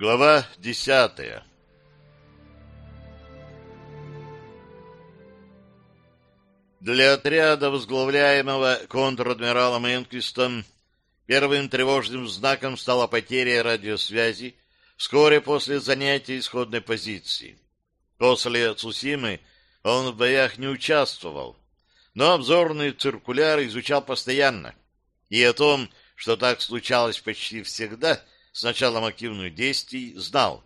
Глава десятая Для отряда, возглавляемого контр-адмиралом Энквистом, первым тревожным знаком стала потеря радиосвязи вскоре после занятия исходной позиции. После Цусимы он в боях не участвовал, но обзорный циркуляр изучал постоянно. И о том, что так случалось почти всегда с началом активных действий, знал.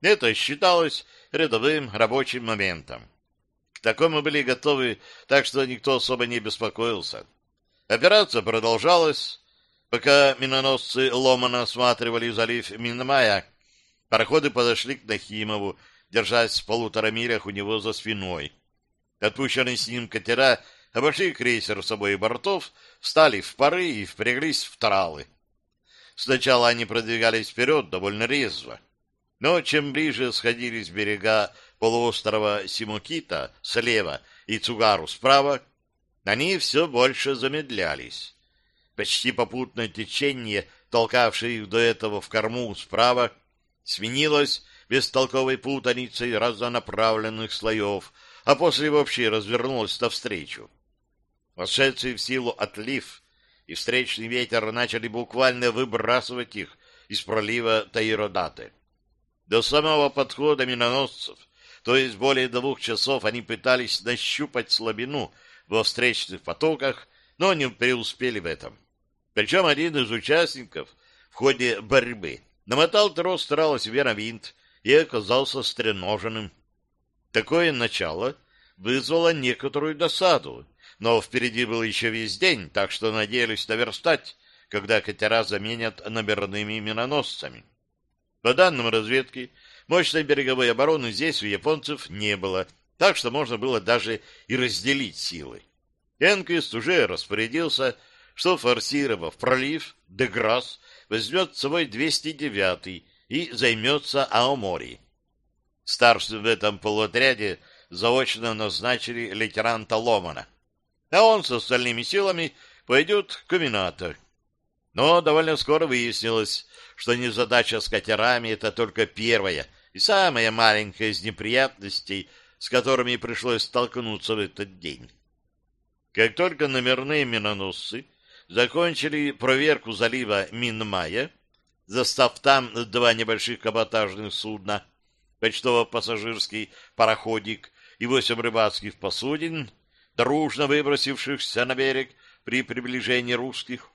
Это считалось рядовым рабочим моментом. К такому были готовы, так что никто особо не беспокоился. Операция продолжалась. Пока миноносцы Ломана осматривали залив Минмая, пароходы подошли к Нахимову, держась в полутора милях у него за спиной. Отпущенные с ним катера обошли крейсер с обоих бортов, встали в пары и впряглись в тралы. Сначала они продвигались вперед довольно резво, но чем ближе сходились берега полуострова Симокита слева и Цугару справа, они все больше замедлялись. Почти попутное течение, толкавшее их до этого в корму справа, сменилось бестолковой путаницей разнонаправленных слоев, а после вообще развернулось навстречу. Вошедший в силу отлив и встречный ветер начали буквально выбрасывать их из пролива Таиродаты. До самого подхода миноносцев, то есть более двух часов, они пытались нащупать слабину во встречных потоках, но не преуспели в этом. Причем один из участников в ходе борьбы намотал трос трала себе на винт и оказался стреноженным. Такое начало вызвало некоторую досаду, но впереди был еще весь день, так что надеялись наверстать, когда катера заменят номерными миноносцами. По данным разведки, мощной береговой обороны здесь у японцев не было, так что можно было даже и разделить силы. Энквист уже распорядился, что, форсировав пролив, Деграсс возьмет с собой 209 и займется Аомори. Старшим в этом полуотряде заочно назначили лейтенанта Ломана, а он с остальными силами пойдет к Минато. Но довольно скоро выяснилось, что незадача с катерами — это только первая и самая маленькая из неприятностей, с которыми пришлось столкнуться в этот день. Как только номерные миноносцы закончили проверку залива Минмая, застав там два небольших каботажных судна, почтово-пассажирский пароходик и восемь рыбацких посудин, дружно выбросившихся на берег при приближении русских,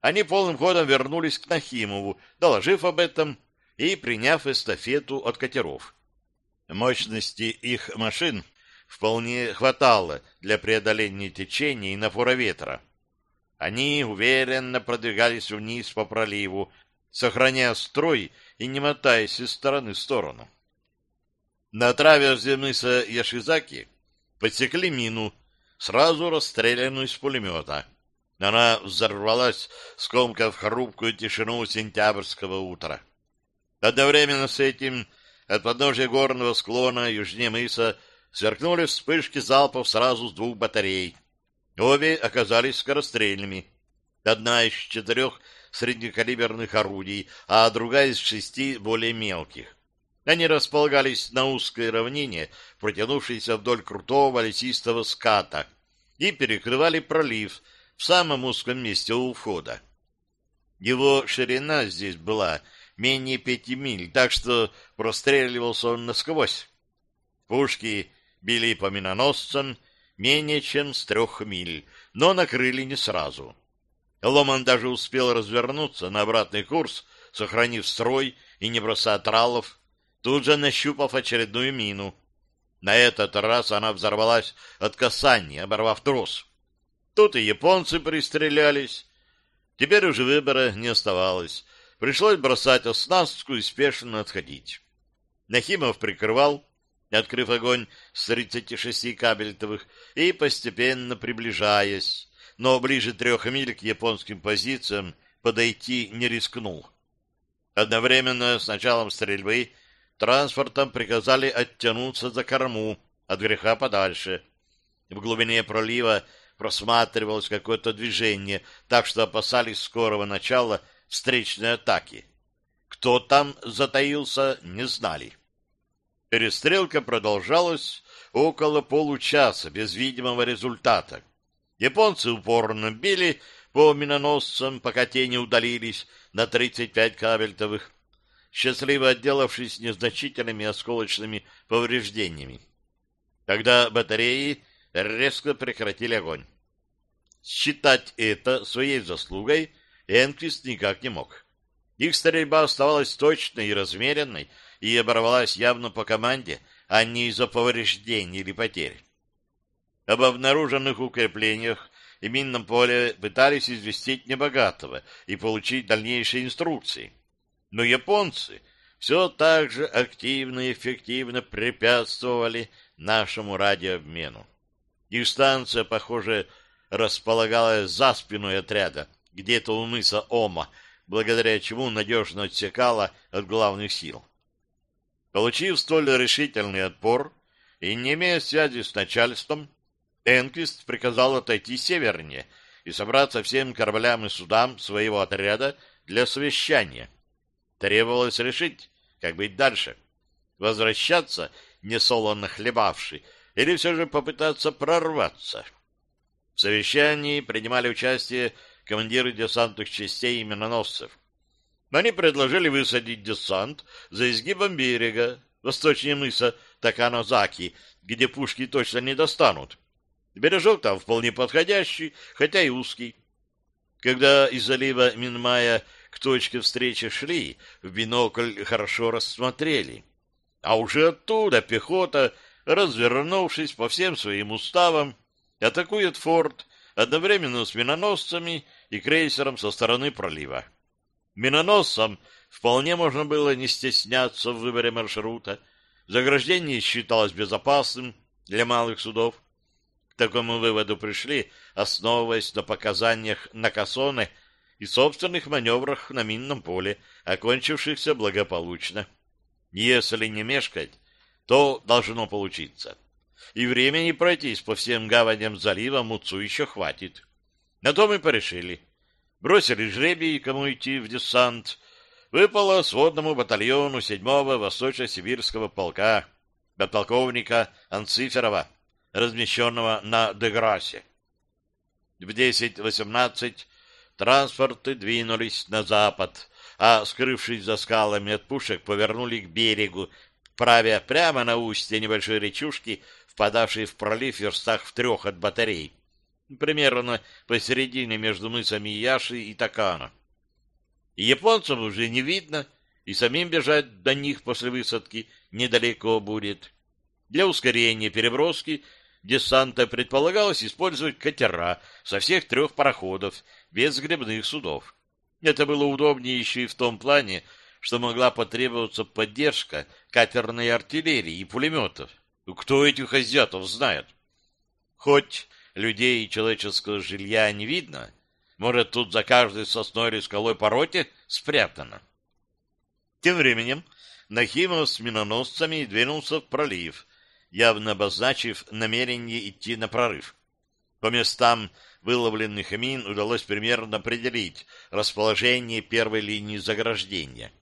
они полным ходом вернулись к Нахимову, доложив об этом и приняв эстафету от катеров. Мощности их машин вполне хватало для преодоления течения и напора ветра. Они уверенно продвигались вниз по проливу, сохраняя строй и не мотаясь из стороны в сторону. На траверзе мыса Яшизаки подсекли мину, сразу расстрелянную из пулемета. Она взорвалась, скомкав хрупкую тишину сентябрьского утра. Одновременно с этим от подножия горного склона южнее мыса сверкнули вспышки залпов сразу с двух батарей. Обе оказались скорострельными. Одна из четырех среднекалиберных орудий, а другая из шести более мелких. Они располагались на узкой равнине, протянувшейся вдоль крутого лесистого ската, и перекрывали пролив в самом узком месте у входа. Его ширина здесь была менее пяти миль, так что простреливался он насквозь. Пушки били по миноносцам менее чем с трех миль, но накрыли не сразу. Ломан даже успел развернуться на обратный курс, сохранив строй и не бросая тралов, тут же нащупав очередную мину. На этот раз она взорвалась от касания, оборвав трос. Тут и японцы пристрелялись. Теперь уже выбора не оставалось. Пришлось бросать оснастку и спешно отходить. Нахимов прикрывал, открыв огонь с 36 кабельтовых и постепенно приближаясь, но ближе трех миль к японским позициям подойти не рискнул. Одновременно с началом стрельбы транспортом приказали оттянуться за корму от греха подальше. В глубине пролива просматривалось какое-то движение, так что опасались скорого начала встречной атаки. Кто там затаился, не знали. Перестрелка продолжалась около получаса без видимого результата. Японцы упорно били по миноносцам, пока те не удалились на 35 кабельтовых, счастливо отделавшись незначительными осколочными повреждениями. Тогда батареи резко прекратили огонь. Считать это своей заслугой Энквист никак не мог. Их стрельба оставалась точной и размеренной, и оборвалась явно по команде, а не из-за повреждений или потерь. Об обнаруженных укреплениях и минном поле пытались известить небогатого и получить дальнейшие инструкции. Но японцы все так же активно и эффективно препятствовали нашему радиообмену. Их станция, похоже, располагалась за спиной отряда, где-то у мыса Ома, благодаря чему надежно отсекала от главных сил. Получив столь решительный отпор и не имея связи с начальством, Энквист приказал отойти севернее и собраться всем кораблям и судам своего отряда для совещания. Требовалось решить, как быть дальше. Возвращаться, несолоно хлебавший, или все же попытаться прорваться. В совещании принимали участие командиры десантных частей и миноносцев. Они предложили высадить десант за изгибом берега, восточнее мыса Таканозаки, где пушки точно не достанут. Бережок там вполне подходящий, хотя и узкий. Когда из залива Минмая к точке встречи шли, в бинокль хорошо рассмотрели. А уже оттуда пехота, развернувшись по всем своим уставам, атакует форт одновременно с миноносцами и крейсером со стороны пролива. Миноносцам вполне можно было не стесняться в выборе маршрута. Заграждение считалось безопасным для малых судов. К такому выводу пришли, основываясь на показаниях Накасоне и собственных маневрах на минном поле, окончившихся благополучно. Если не мешкать, то должно получиться. И времени пройтись по всем гаваням залива Муцу еще хватит. На то мы порешили. Бросили жребий, кому идти в десант. Выпало сводному батальону 7-го Восточно-Сибирского полка подполковника Анциферова, размещенного на Деграсе. В 10.18 транспорты двинулись на запад, а, скрывшись за скалами от пушек, повернули к берегу, правя прямо на устье небольшой речушки, впадавшей в пролив в верстах в трех от батарей, примерно посередине между мысами Яши и Такана. Японцев уже не видно, и самим бежать до них после высадки недалеко будет. Для ускорения переброски десанта предполагалось использовать катера со всех трех пароходов, без гребных судов. Это было удобнее еще и в том плане, что могла потребоваться поддержка катерной артиллерии и пулеметов. Кто этих азиатов знает? Хоть людей и человеческого жилья не видно, может, тут за каждой сосной или скалой пороте спрятано. Тем временем Нахимов с миноносцами двинулся в пролив, явно обозначив намерение идти на прорыв. По местам выловленных мин удалось примерно определить расположение первой линии заграждения.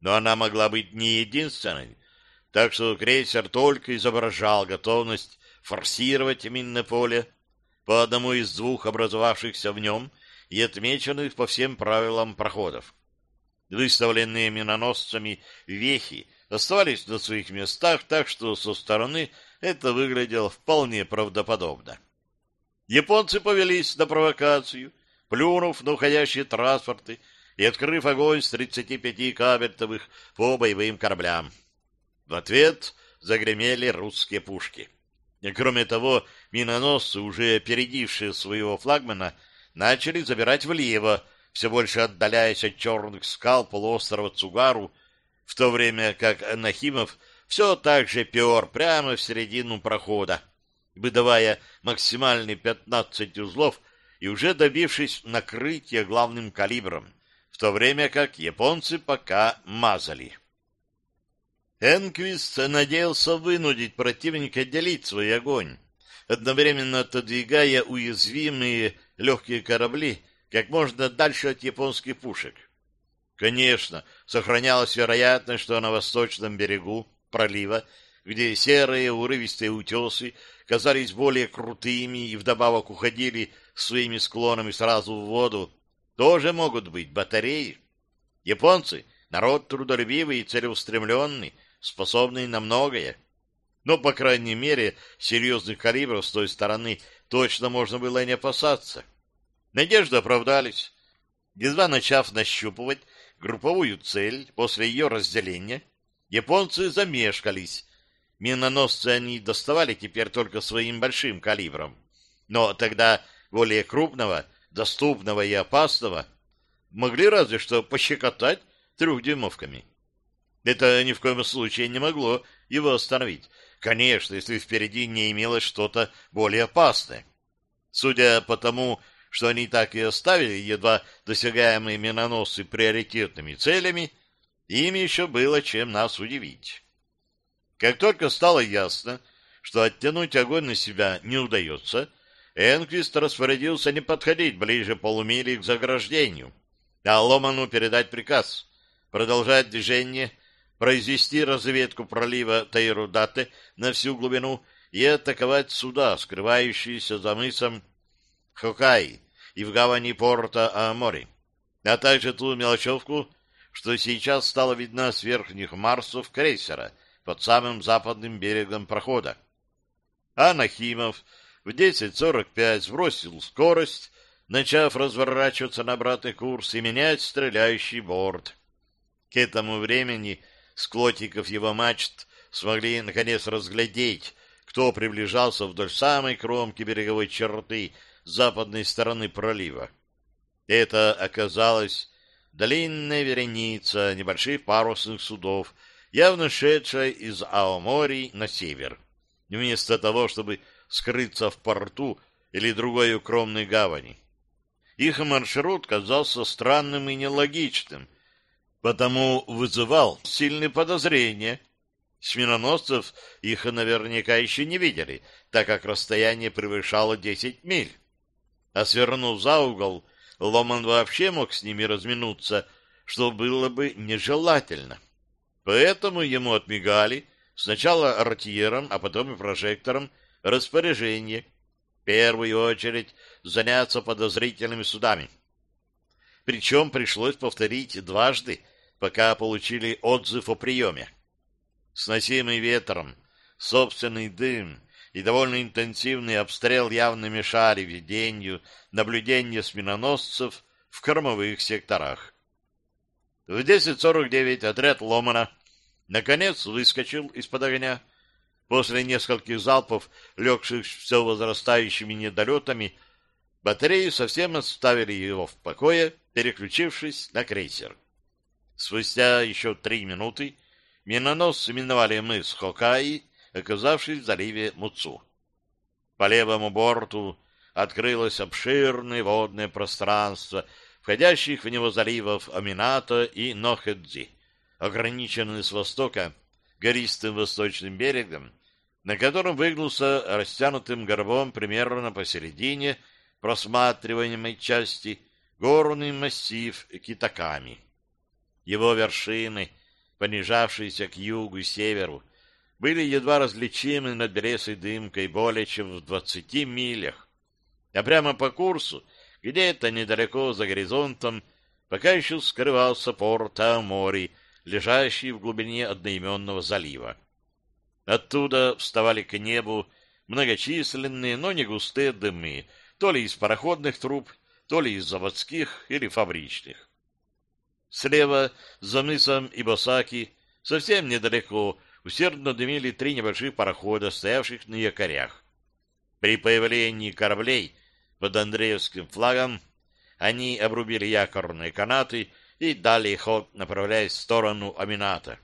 Но она могла быть не единственной, так что крейсер только изображал готовность форсировать минное поле по одному из двух образовавшихся в нем и отмеченных по всем правилам проходов. Выставленные миноносцами вехи оставались на своих местах, так что со стороны это выглядело вполне правдоподобно. Японцы повелись на провокацию, плюнув на уходящие транспорты и открыв огонь с 35 кабельтовых по боевым кораблям. В ответ загремели русские пушки. И кроме того, миноносцы, уже опередившие своего флагмана, начали забирать влево, все больше отдаляясь от черных скал полуострова Цугару, в то время как Нахимов все так же пер прямо в середину прохода, выдавая максимальные 15 узлов и уже добившись накрытия главным калибром, в то время как японцы пока мазали. Энквист надеялся вынудить противника делить свой огонь, одновременно отодвигая уязвимые легкие корабли как можно дальше от японских пушек. Конечно, сохранялась вероятность, что на восточном берегу пролива, где серые урывистые утесы казались более крутыми и вдобавок уходили своими склонами сразу в воду, тоже могут быть батареи. Японцы — народ трудолюбивый и целеустремленный, способный на многое. Но, по крайней мере, серьезных калибров с той стороны точно можно было не опасаться. Надежды оправдались. Едва начав нащупывать групповую цель после ее разделения, японцы замешкались. Миноносцы они доставали теперь только своим большим калибром. Но тогда более крупного, доступного и опасного могли разве что пощекотать трехдюймовками. Это ни в коем случае не могло его остановить. Конечно, если впереди не имелось что-то более опасное. Судя по тому, что они так и оставили едва досягаемые миноносцы приоритетными целями, им еще было чем нас удивить. Как только стало ясно, что оттянуть огонь на себя не удается, Энквист распорядился не подходить ближе полумили к заграждению, а Ломану передать приказ продолжать движение произвести разведку пролива Тайрудате на всю глубину и атаковать суда, скрывающиеся за мысом Хокай и в гавани порта Аамори, а также ту мелочевку, что сейчас стала видна с верхних марсов крейсера под самым западным берегом прохода. А Нахимов в 10.45 сбросил скорость, начав разворачиваться на обратный курс и менять стреляющий борт. К этому времени с его мачт смогли наконец разглядеть, кто приближался вдоль самой кромки береговой черты западной стороны пролива. Это оказалась длинная вереница небольших парусных судов, явно шедшая из Аомори на север. Вместо того, чтобы скрыться в порту или другой укромной гавани. Их маршрут казался странным и нелогичным, потому вызывал сильные подозрения. Смирноносцев их наверняка еще не видели, так как расстояние превышало десять миль. А свернув за угол, Ломан вообще мог с ними разминуться, что было бы нежелательно. Поэтому ему отмигали сначала ротьером, а потом и прожектором распоряжение в первую очередь заняться подозрительными судами. Причем пришлось повторить дважды, пока получили отзыв о приеме. Сносимый ветром, собственный дым и довольно интенсивный обстрел явно мешали ведению наблюдения сминоносцев в кормовых секторах. В 10.49 отряд Ломана наконец выскочил из-под огня. После нескольких залпов, легших все возрастающими недолетами, батареи совсем оставили его в покое, переключившись на крейсер. Спустя еще три минуты миноносцы миновали мыс Хокаи, оказавшись в заливе Муцу. По левому борту открылось обширное водное пространство, входящих в него заливов Амината и Нохедзи, ограниченные с востока гористым восточным берегом, на котором выгнулся растянутым горбом примерно посередине просматриваемой части горный массив Китаками. Его вершины, понижавшиеся к югу и северу, были едва различимы над белесой дымкой более чем в двадцати милях. А прямо по курсу, где-то недалеко за горизонтом, пока еще скрывался порт Амори, лежащий в глубине одноименного залива. Оттуда вставали к небу многочисленные, но не густые дымы, то ли из пароходных труб, то ли из заводских или фабричных. Слева, за мысом Ибосаки, совсем недалеко, усердно дымили три небольших парохода, стоявших на якорях. При появлении кораблей под Андреевским флагом они обрубили якорные канаты и дали ход, направляясь в сторону Амината.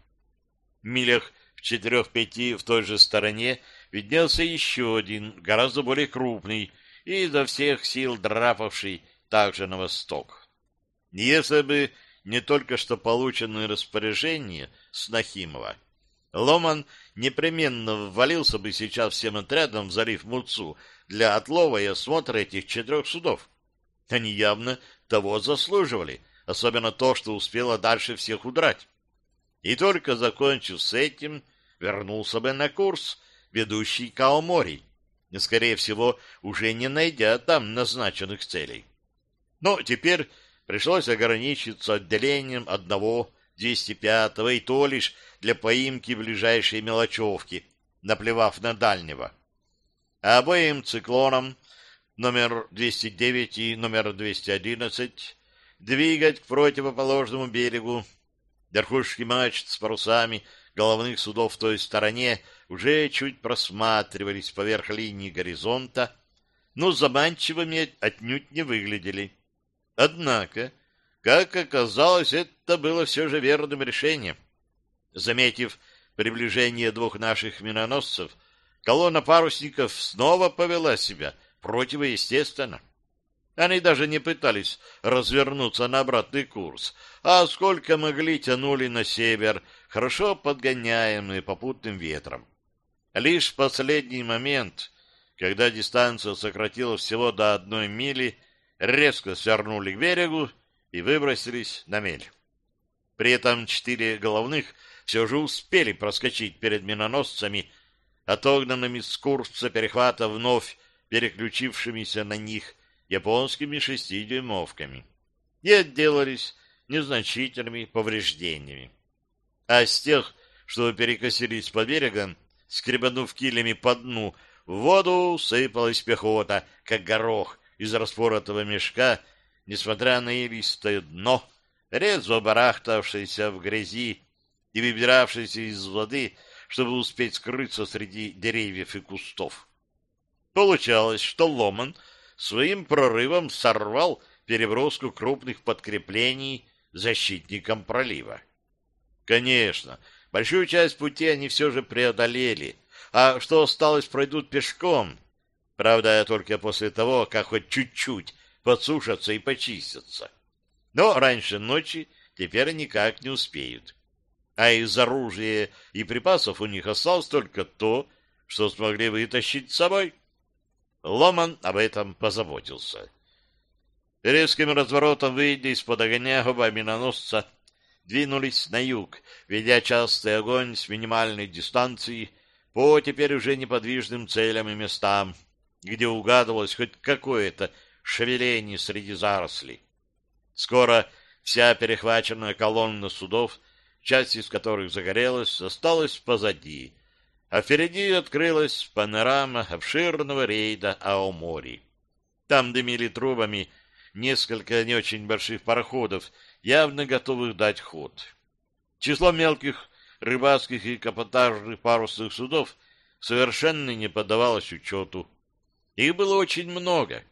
В милях в четырех-пяти в той же стороне виднелся еще один, гораздо более крупный и изо всех сил драпавший также на восток. Если бы не только что полученное распоряжение с Нахимова. Ломан непременно ввалился бы сейчас всем отрядом в залив Муцу для отлова и осмотра этих четырех судов. Они явно того заслуживали, особенно то, что успело дальше всех удрать. И только закончив с этим, вернулся бы на курс, ведущий к Аомори, скорее всего, уже не найдя там назначенных целей. Но теперь пришлось ограничиться отделением одного 205-го, и то лишь для поимки ближайшей мелочевки, наплевав на дальнего. А обоим циклонам номер 209 и номер 211 двигать к противоположному берегу. Верхушки мачт с парусами головных судов в той стороне уже чуть просматривались поверх линии горизонта, но заманчивыми отнюдь не выглядели. Однако, как оказалось, это было все же верным решением. Заметив приближение двух наших миноносцев, колонна парусников снова повела себя противоестественно. Они даже не пытались развернуться на обратный курс, а сколько могли тянули на север, хорошо подгоняемые попутным ветром. Лишь в последний момент, когда дистанция сократилась всего до одной мили, резко свернули к берегу и выбросились на мель. При этом четыре головных все же успели проскочить перед миноносцами, отогнанными с курса перехвата вновь переключившимися на них японскими шестидюймовками и отделались незначительными повреждениями. А с тех, что перекосились по берегам, скребанув килями по дну, в воду сыпалась пехота, как горох из распоротого мешка, несмотря на илистое дно, резво барахтавшееся в грязи и выбиравшееся из воды, чтобы успеть скрыться среди деревьев и кустов. Получалось, что Ломан своим прорывом сорвал переброску крупных подкреплений защитникам пролива. Конечно, большую часть пути они все же преодолели, а что осталось, пройдут пешком. Правда, только после того, как хоть чуть-чуть подсушатся и почистятся. Но раньше ночи теперь никак не успеют. А из оружия и припасов у них осталось только то, что смогли вытащить с собой. Ломан об этом позаботился. Резким разворотом, выйдя из-под огня, оба миноносца двинулись на юг, ведя частый огонь с минимальной дистанции по теперь уже неподвижным целям и местам, где угадывалось хоть какое-то шевеление среди зарослей. Скоро вся перехваченная колонна судов, часть из которых загорелась, осталась позади, а впереди открылась панорама обширного рейда Аомори. Там дымили трубами несколько не очень больших пароходов, явно готовых дать ход. Число мелких рыбацких и капотажных парусных судов совершенно не поддавалось учету. Их было очень много.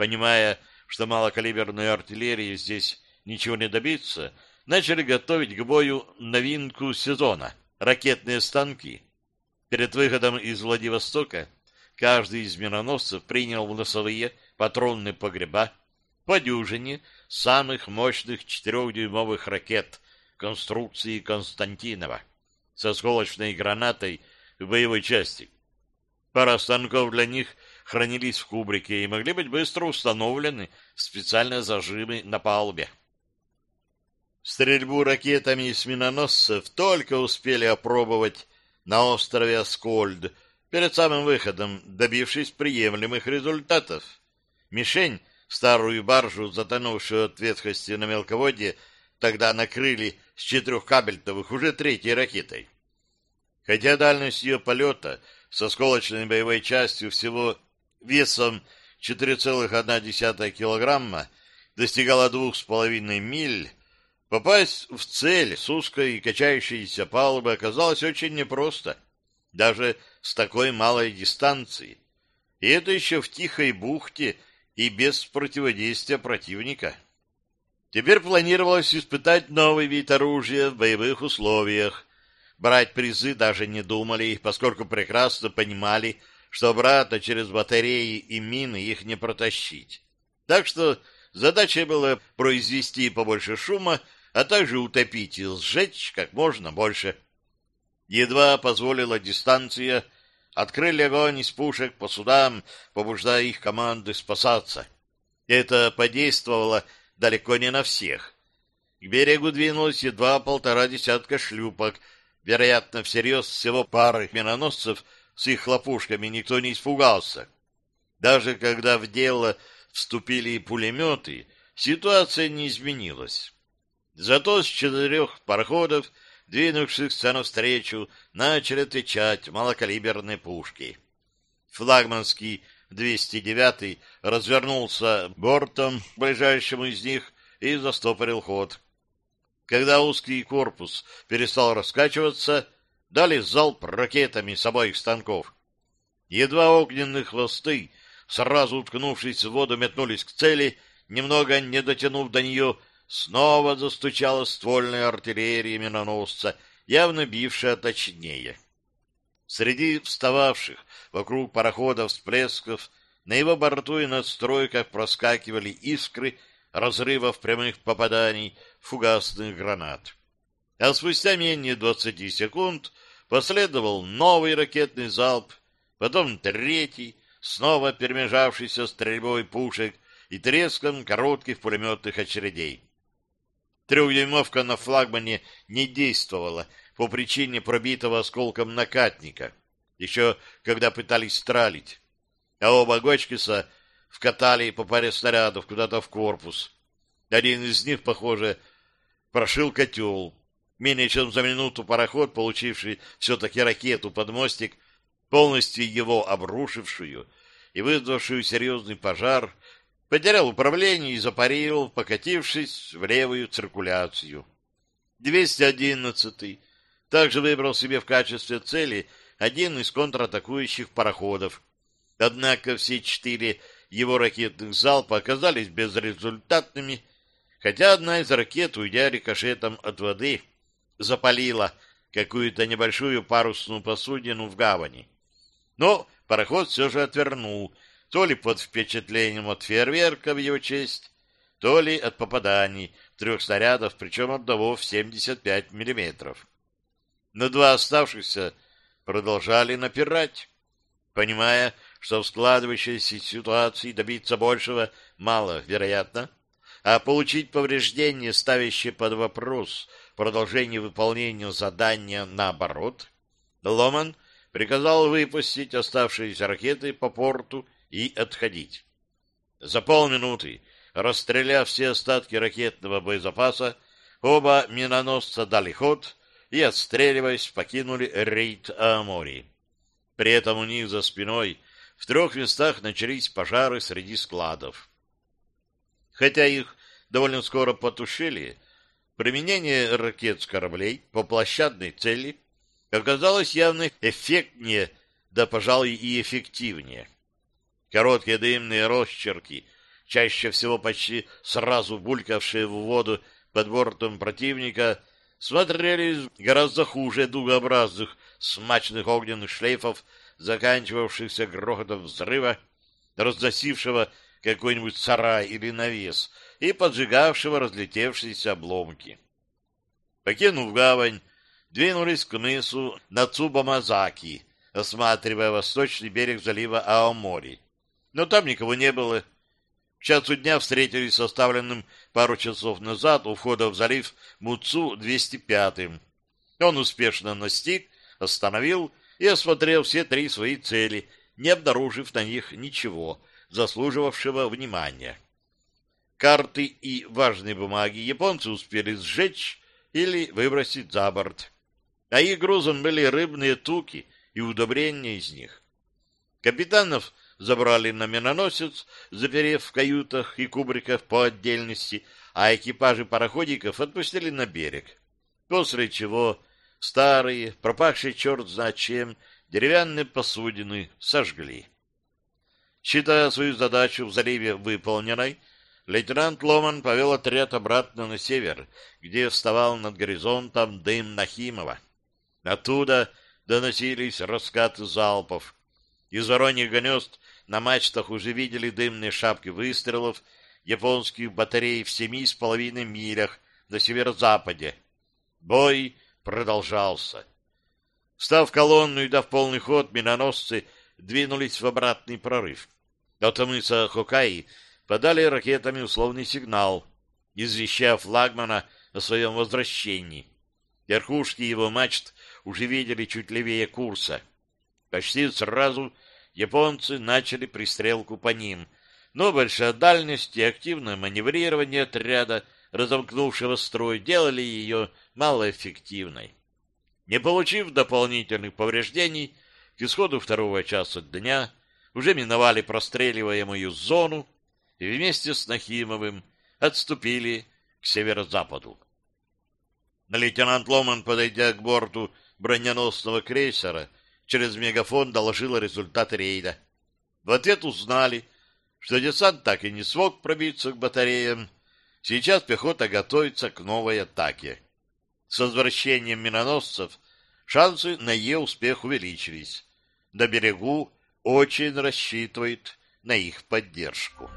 Понимая, что малокалиберной артиллерии здесь ничего не добиться, начали готовить к бою новинку сезона — ракетные станки — Перед выходом из Владивостока каждый из миноносцев принял в носовые патронные погреба по дюжине самых мощных четырехдюймовых ракет конструкции Константинова со сколочной гранатой в боевой части. Пара станков для них хранились в кубрике и могли быть быстро установлены специальные зажимы на палубе. Стрельбу ракетами из миноносцев только успели опробовать на острове Аскольд перед самым выходом, добившись приемлемых результатов. Мишень, старую баржу, затонувшую от ветхости на мелководье, тогда накрыли с четырех кабельтовых уже третьей ракетой. Хотя дальность ее полета со сколочной боевой частью всего весом 4,1 килограмма достигала 2,5 миль, Попасть в цель с узкой и качающейся палубы оказалось очень непросто, даже с такой малой дистанции. И это еще в тихой бухте и без противодействия противника. Теперь планировалось испытать новый вид оружия в боевых условиях. Брать призы даже не думали, поскольку прекрасно понимали, что обратно через батареи и мины их не протащить. Так что задача была произвести побольше шума а также утопить и сжечь как можно больше. Едва позволила дистанция, открыли огонь из пушек по судам, побуждая их команды спасаться. Это подействовало далеко не на всех. К берегу двинулось едва полтора десятка шлюпок, вероятно, всерьез всего пары миноносцев с их хлопушками никто не испугался. Даже когда в дело вступили пулеметы, ситуация не изменилась. Зато с четырех пароходов, двинувшихся навстречу, начали отвечать малокалиберные пушки. Флагманский 209 развернулся бортом ближайшему из них и застопорил ход. Когда узкий корпус перестал раскачиваться, дали залп ракетами с обоих станков. Едва огненные хвосты, сразу уткнувшись в воду, метнулись к цели, немного не дотянув до нее, снова застучала ствольная артиллерия миноносца, явно бившая точнее. Среди встававших вокруг парохода всплесков на его борту и надстройках проскакивали искры разрывов прямых попаданий фугасных гранат. А спустя менее двадцати секунд последовал новый ракетный залп, потом третий, снова перемежавшийся стрельбой пушек и треском коротких пулеметных очередей. Трехдюймовка на флагмане не действовала по причине пробитого осколком накатника, еще когда пытались стралить, а оба Гочкиса вкатали по паре снарядов куда-то в корпус. Один из них, похоже, прошил котел. Менее чем за минуту пароход, получивший все-таки ракету под мостик, полностью его обрушившую и вызвавшую серьезный пожар, потерял управление и запарил, покатившись в левую циркуляцию. 211-й также выбрал себе в качестве цели один из контратакующих пароходов. Однако все четыре его ракетных залпа оказались безрезультатными, хотя одна из ракет, уйдя рикошетом от воды, запалила какую-то небольшую парусную посудину в гавани. Но пароход все же отвернул, то ли под впечатлением от фейерверка в его честь, то ли от попаданий трех снарядов, причем одного в 75 миллиметров. Но два оставшихся продолжали напирать, понимая, что в складывающейся ситуации добиться большего мало вероятно, а получить повреждение, ставящее под вопрос продолжение выполнения задания наоборот, Ломан приказал выпустить оставшиеся ракеты по порту и отходить. За полминуты, расстреляв все остатки ракетного боезапаса, оба миноносца дали ход и, отстреливаясь, покинули рейд Аамори. При этом у них за спиной в трех местах начались пожары среди складов. Хотя их довольно скоро потушили, применение ракет с кораблей по площадной цели оказалось явно эффектнее, да, пожалуй, и эффективнее. Короткие дымные росчерки, чаще всего почти сразу булькавшие в воду под бортом противника, смотрелись гораздо хуже дугообразных смачных огненных шлейфов заканчивавшихся грохотом взрыва, разносившего какой-нибудь сарай или навес и поджигавшего разлетевшиеся обломки. Покинув гавань, двинулись к мысу Нацубамазаки, осматривая восточный берег залива Аомори. Но там никого не было. К часу дня встретились с оставленным пару часов назад у входа в залив Муцу 205-м. Он успешно настиг, остановил и осмотрел все три свои цели, не обнаружив на них ничего, заслуживавшего внимания. Карты и важные бумаги японцы успели сжечь или выбросить за борт, а их грузом были рыбные туки и удобрения из них. Капитанов забрали на миноносец, заперев в каютах и кубриках по отдельности, а экипажи пароходиков отпустили на берег, после чего Старые, пропахшие черт знает чем, деревянные посудины сожгли. Считая свою задачу в заливе выполненной, лейтенант Ломан повел отряд обратно на север, где вставал над горизонтом дым Нахимова. Оттуда доносились раскаты залпов. Из вороньих гнезд на мачтах уже видели дымные шапки выстрелов японских батарей в семи с половиной милях на северо-западе. Бой продолжался. Встав колонну и дав полный ход, миноносцы двинулись в обратный прорыв. От мыса Хокаи подали ракетами условный сигнал. извещая флагмана о своем возвращении. Верхушки его мачт уже видели чуть левее курса. Почти сразу японцы начали пристрелку по ним, но большая дальность и активное маневрирование отряда, разомкнувшего строй, делали ее малоэффективной. Не получив дополнительных повреждений, к исходу второго часа дня уже миновали простреливаемую зону и вместе с Нахимовым отступили к северо-западу. Лейтенант Ломан, подойдя к борту броненосного крейсера, через мегафон доложил результаты рейда. В ответ узнали, что десант так и не смог пробиться к батареям. Сейчас пехота готовится к новой атаке. С возвращением миноносцев шансы на ее успех увеличились. На берегу очень рассчитывает на их поддержку.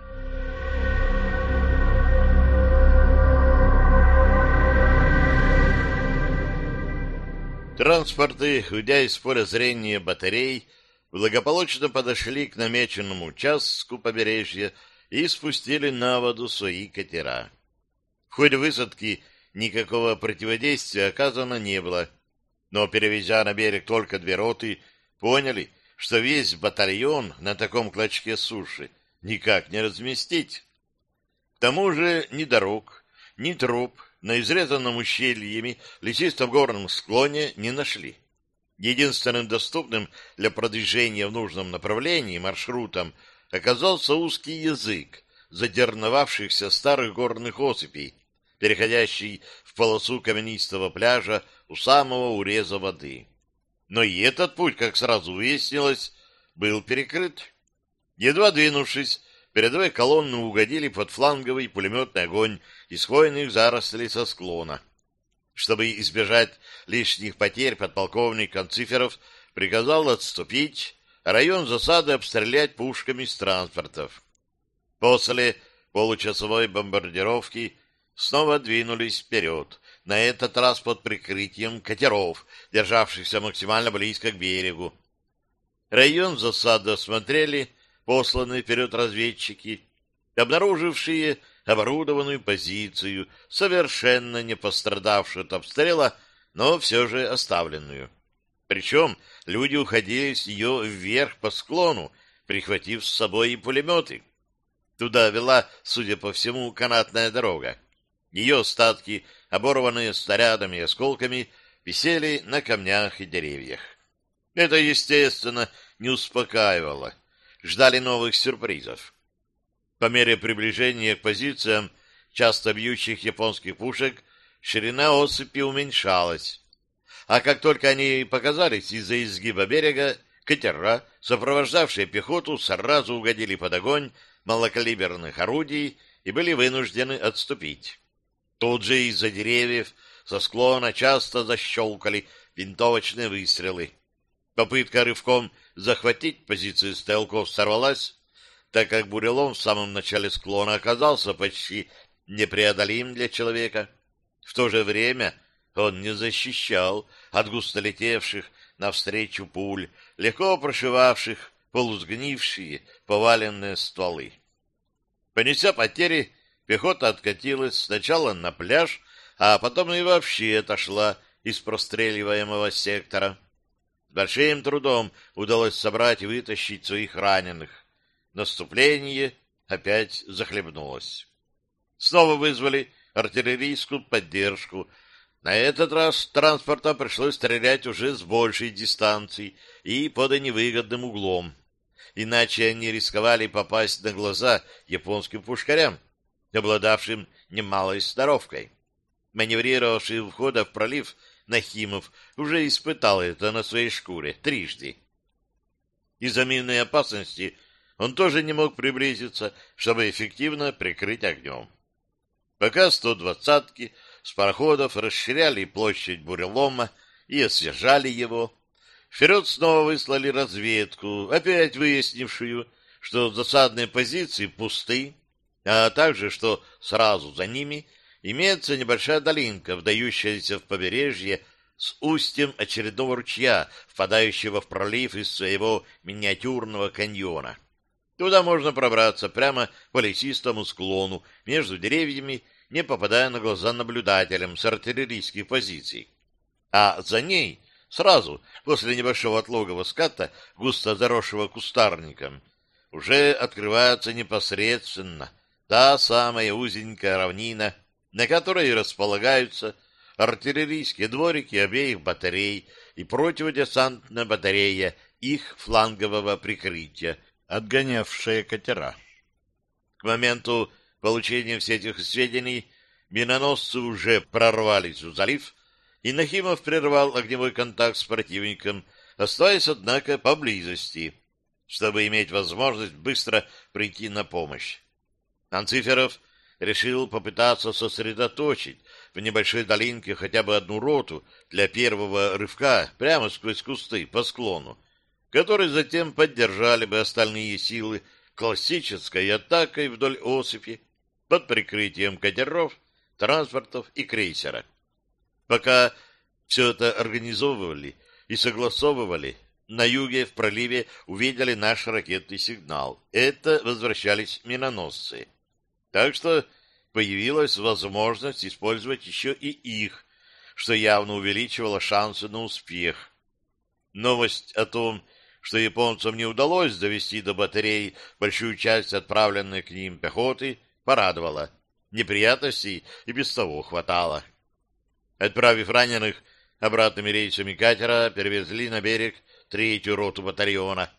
Транспорты, уйдя из поля зрения батарей, благополучно подошли к намеченному участку побережья и спустили на воду свои катера. В ходе высадки никакого противодействия оказано не было, но, перевезя на берег только две роты, поняли, что весь батальон на таком клочке суши никак не разместить. К тому же ни дорог, ни труп на изрезанном ущельями лесистом горном склоне не нашли. Единственным доступным для продвижения в нужном направлении маршрутом оказался узкий язык задерновавшихся старых горных осыпей, переходящий в полосу каменистого пляжа у самого уреза воды. Но и этот путь, как сразу выяснилось, был перекрыт. Едва двинувшись, передовые колонны угодили под фланговый пулеметный огонь из хвойных зарослей со склона. Чтобы избежать лишних потерь, подполковник Анциферов приказал отступить, район засады обстрелять пушками с транспортов. После получасовой бомбардировки снова двинулись вперед, на этот раз под прикрытием катеров, державшихся максимально близко к берегу. Район засады осмотрели посланные вперед разведчики, обнаружившие оборудованную позицию, совершенно не пострадавшую от обстрела, но все же оставленную. Причем люди уходили с нее вверх по склону, прихватив с собой и пулеметы. Туда вела, судя по всему, канатная дорога. Ее остатки, оборванные снарядами и осколками, висели на камнях и деревьях. Это, естественно, не успокаивало. Ждали новых сюрпризов. По мере приближения к позициям часто бьющих японских пушек ширина осыпи уменьшалась. А как только они показались из-за изгиба берега, катера, сопровождавшие пехоту, сразу угодили под огонь малокалиберных орудий и были вынуждены отступить. Тут же из-за деревьев со склона часто защелкали винтовочные выстрелы. Попытка рывком захватить позиции стрелков сорвалась, так как бурелом в самом начале склона оказался почти непреодолим для человека. В то же время он не защищал от густо летевших навстречу пуль, легко прошивавших полусгнившие поваленные стволы. Понеся потери, пехота откатилась сначала на пляж, а потом и вообще отошла из простреливаемого сектора. Большим трудом удалось собрать и вытащить своих раненых наступление опять захлебнулось. Снова вызвали артиллерийскую поддержку. На этот раз транспорта пришлось стрелять уже с большей дистанции и под невыгодным углом. Иначе они рисковали попасть на глаза японским пушкарям, обладавшим немалой здоровкой. Маневрировавший у входа в пролив Нахимов уже испытал это на своей шкуре трижды. Из-за минной опасности он тоже не мог приблизиться, чтобы эффективно прикрыть огнем. Пока 120-ки с пароходов расширяли площадь бурелома и освежали его, вперед снова выслали разведку, опять выяснившую, что засадные позиции пусты, а также, что сразу за ними имеется небольшая долинка, вдающаяся в побережье с устьем очередного ручья, впадающего в пролив из своего миниатюрного каньона. Туда можно пробраться прямо по лесистому склону между деревьями не попадая на глаза наблюдателям с артиллерийских позиций. А за ней, сразу после небольшого отлогого ската, густо заросшего кустарником, уже открывается непосредственно та самая узенькая равнина, на которой располагаются артиллерийские дворики обеих батарей и противодесантная батарея их флангового прикрытия, отгонявшая катера. К моменту получения всех этих сведений миноносцы уже прорвались в залив, и Нахимов прервал огневой контакт с противником, оставаясь, однако, поблизости, чтобы иметь возможность быстро прийти на помощь. Анциферов решил попытаться сосредоточить в небольшой долинке хотя бы одну роту для первого рывка прямо сквозь кусты по склону, который затем поддержали бы остальные силы классической атакой вдоль осыпи под прикрытием катеров, транспортов и крейсера. Пока все это организовывали и согласовывали, на юге в проливе увидели наш ракетный сигнал. Это возвращались миноносцы. Так что появилась возможность использовать еще и их, что явно увеличивало шансы на успех. Новость о том, что японцам не удалось довести до батарей большую часть отправленной к ним пехоты, порадовала. Неприятностей и без того хватало. Отправив раненых обратными рейсами катера, перевезли на берег третью роту батальона.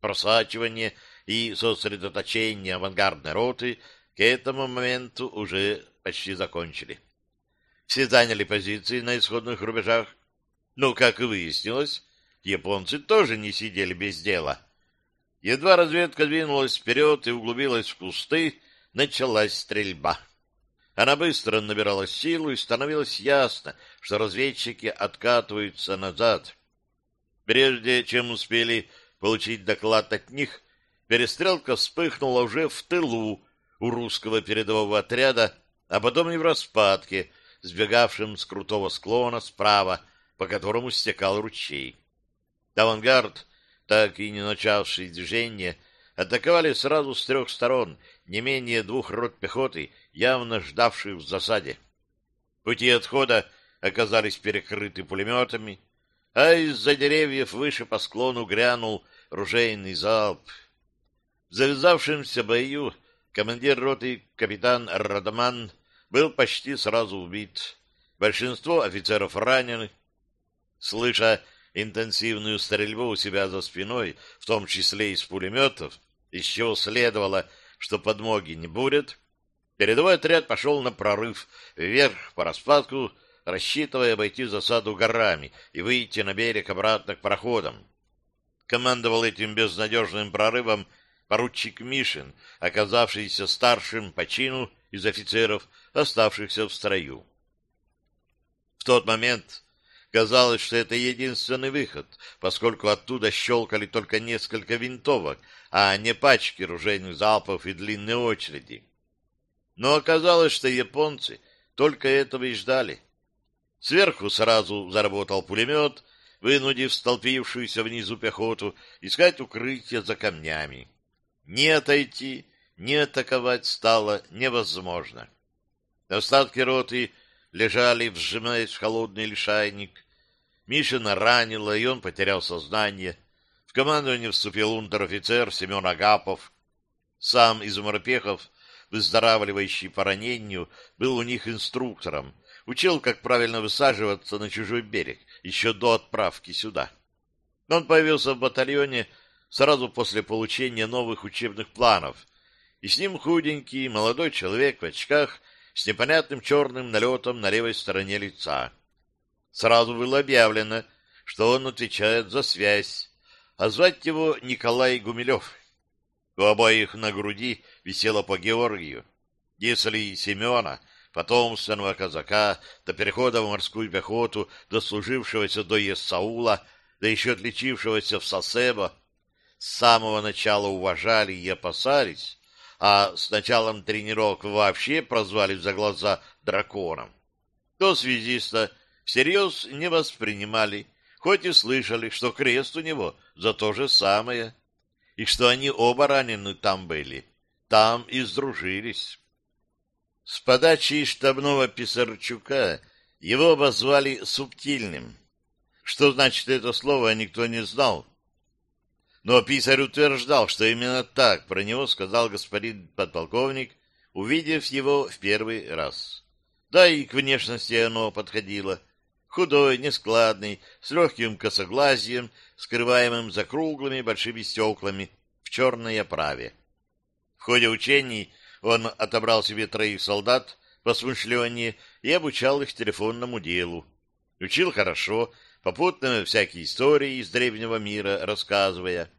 Просачивание и сосредоточение авангардной роты к этому моменту уже почти закончили. Все заняли позиции на исходных рубежах. Но, как и выяснилось, японцы тоже не сидели без дела. Едва разведка двинулась вперед и углубилась в кусты, началась стрельба. Она быстро набирала силу, и становилось ясно, что разведчики откатываются назад. Прежде чем успели получить доклад от них, перестрелка вспыхнула уже в тылу у русского передового отряда, а потом и в распадке, сбегавшем с крутого склона справа, по которому стекал ручей. Авангард, так и не начавший движение, атаковали сразу с трех сторон, не менее двух рот пехоты, явно ждавших в засаде. Пути отхода оказались перекрыты пулеметами, а из-за деревьев выше по склону грянул ружейный залп. В завязавшемся бою командир роты капитан Радаман был почти сразу убит. Большинство офицеров ранены. Слыша интенсивную стрельбу у себя за спиной, в том числе из пулеметов, из чего следовало, что подмоги не будет, передовой отряд пошел на прорыв вверх по распадку, рассчитывая обойти засаду горами и выйти на берег обратно к проходам. Командовал этим безнадежным прорывом поручик Мишин, оказавшийся старшим по чину из офицеров, оставшихся в строю. В тот момент Казалось, что это единственный выход, поскольку оттуда щелкали только несколько винтовок, а не пачки ружейных залпов и длинные очереди. Но оказалось, что японцы только этого и ждали. Сверху сразу заработал пулемет, вынудив столпившуюся внизу пехоту искать укрытие за камнями. Не отойти, не атаковать стало невозможно. Остатки роты лежали, вжимаясь в холодный лишайник. Мишина ранило, и он потерял сознание. В командование вступил унтер-офицер Семен Агапов. Сам из морпехов, выздоравливающий по ранению, был у них инструктором. Учил, как правильно высаживаться на чужой берег, еще до отправки сюда. Он появился в батальоне сразу после получения новых учебных планов, и с ним худенький молодой человек в очках с непонятным черным налетом на левой стороне лица. Сразу было объявлено, что он отвечает за связь, а звать его Николай Гумилев. У обоих на груди висело по Георгию. Если Семена, потомственного казака, до перехода в морскую пехоту, дослужившегося до Есаула, да еще отличившегося в Сосебо, с самого начала уважали и опасались, а с началом тренировок вообще прозвали за глаза драконом, то связиста всерьез не воспринимали, хоть и слышали, что крест у него за то же самое, и что они оба ранены там были, там и сдружились. С подачи штабного Писарчука его обозвали «субтильным». Что значит это слово, никто не знал. Но Писарь утверждал, что именно так про него сказал господин подполковник, увидев его в первый раз. Да и к внешности оно подходило. Худой, нескладный, с легким косоглазием, скрываемым за круглыми большими стеклами в черной оправе. В ходе учений он отобрал себе троих солдат по смышлению и обучал их телефонному делу. Учил хорошо, попутно всякие истории из древнего мира рассказывая.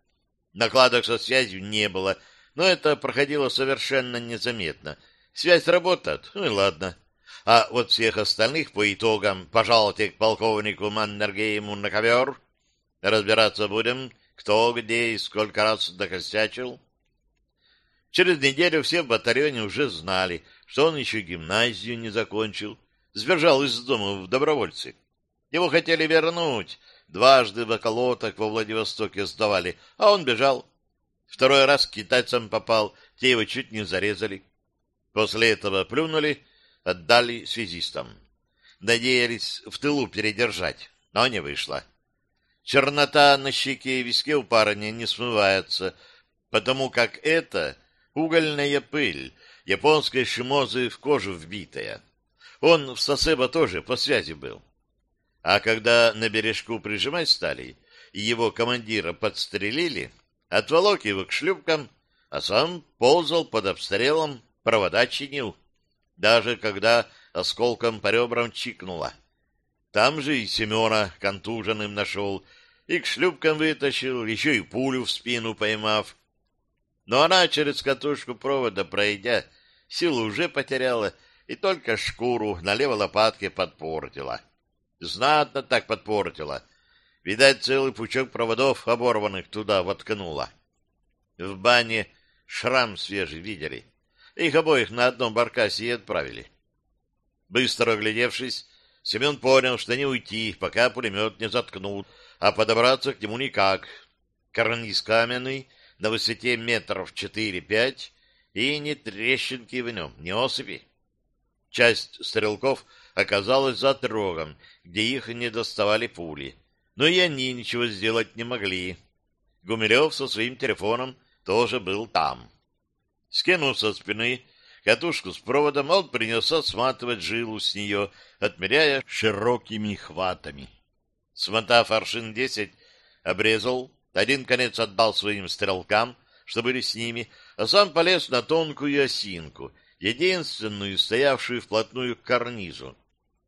Накладок со связью не было, но это проходило совершенно незаметно. Связь работает, ну и ладно. А вот всех остальных по итогам пожалуйте к полковнику Маннергейму на ковер. Разбираться будем, кто где и сколько раз докосячил. Через неделю все в батальоне уже знали, что он еще гимназию не закончил, сбежал из дома в добровольцы. Его хотели вернуть, дважды в околоток во Владивостоке сдавали, а он бежал. Второй раз к китайцам попал, те его чуть не зарезали. После этого плюнули, отдали связистам. Надеялись в тылу передержать, но не вышло. Чернота на щеке и виске у парня не смывается, потому как это угольная пыль, японской шимозы в кожу вбитая. Он в Сосебо тоже по связи был. А когда на бережку прижимать стали, и его командира подстрелили, отволок его к шлюпкам, а сам ползал под обстрелом, провода чинил, даже когда осколком по ребрам чикнуло. Там же и Семена контуженным нашел, и к шлюпкам вытащил, еще и пулю в спину поймав. Но она через катушку провода пройдя, силу уже потеряла и только шкуру на левой лопатке подпортила. Знатно так подпортила. Видать, целый пучок проводов оборванных туда воткнула. В бане шрам свежий видели. Их обоих на одном баркасе и отправили. Быстро оглядевшись, Семен понял, что не уйти, пока пулемет не заткнут, а подобраться к нему никак. Карниз каменный, на высоте метров четыре-пять, и ни трещинки в нем, ни осыпи. Часть стрелков оказалась за трогом, где их не доставали пули. Но и они ничего сделать не могли. Гумилев со своим телефоном тоже был там. Скинув со спины катушку с проводом, он принялся сматывать жилу с нее, отмеряя широкими хватами. Смотав аршин десять, обрезал, один конец отдал своим стрелкам, что были с ними, а сам полез на тонкую осинку, единственную, стоявшую вплотную к карнизу.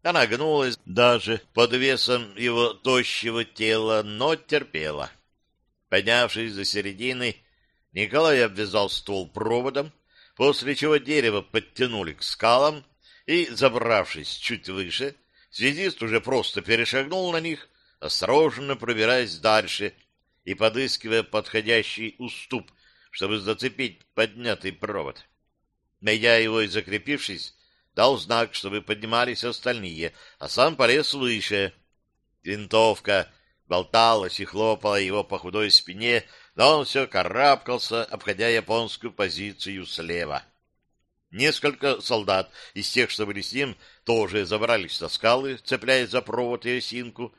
Она гнулась даже под весом его тощего тела, но терпела. Поднявшись до середины, Николай обвязал ствол проводом, после чего дерево подтянули к скалам, и, забравшись чуть выше, связист уже просто перешагнул на них, осторожно пробираясь дальше и подыскивая подходящий уступ, чтобы зацепить поднятый провод. Найдя его и закрепившись, дал знак, чтобы поднимались остальные, а сам полез выше. Винтовка болталась и хлопала его по худой спине, но он все карабкался, обходя японскую позицию слева. Несколько солдат из тех, что были с ним, тоже забрались на скалы, цепляясь за провод и осинку,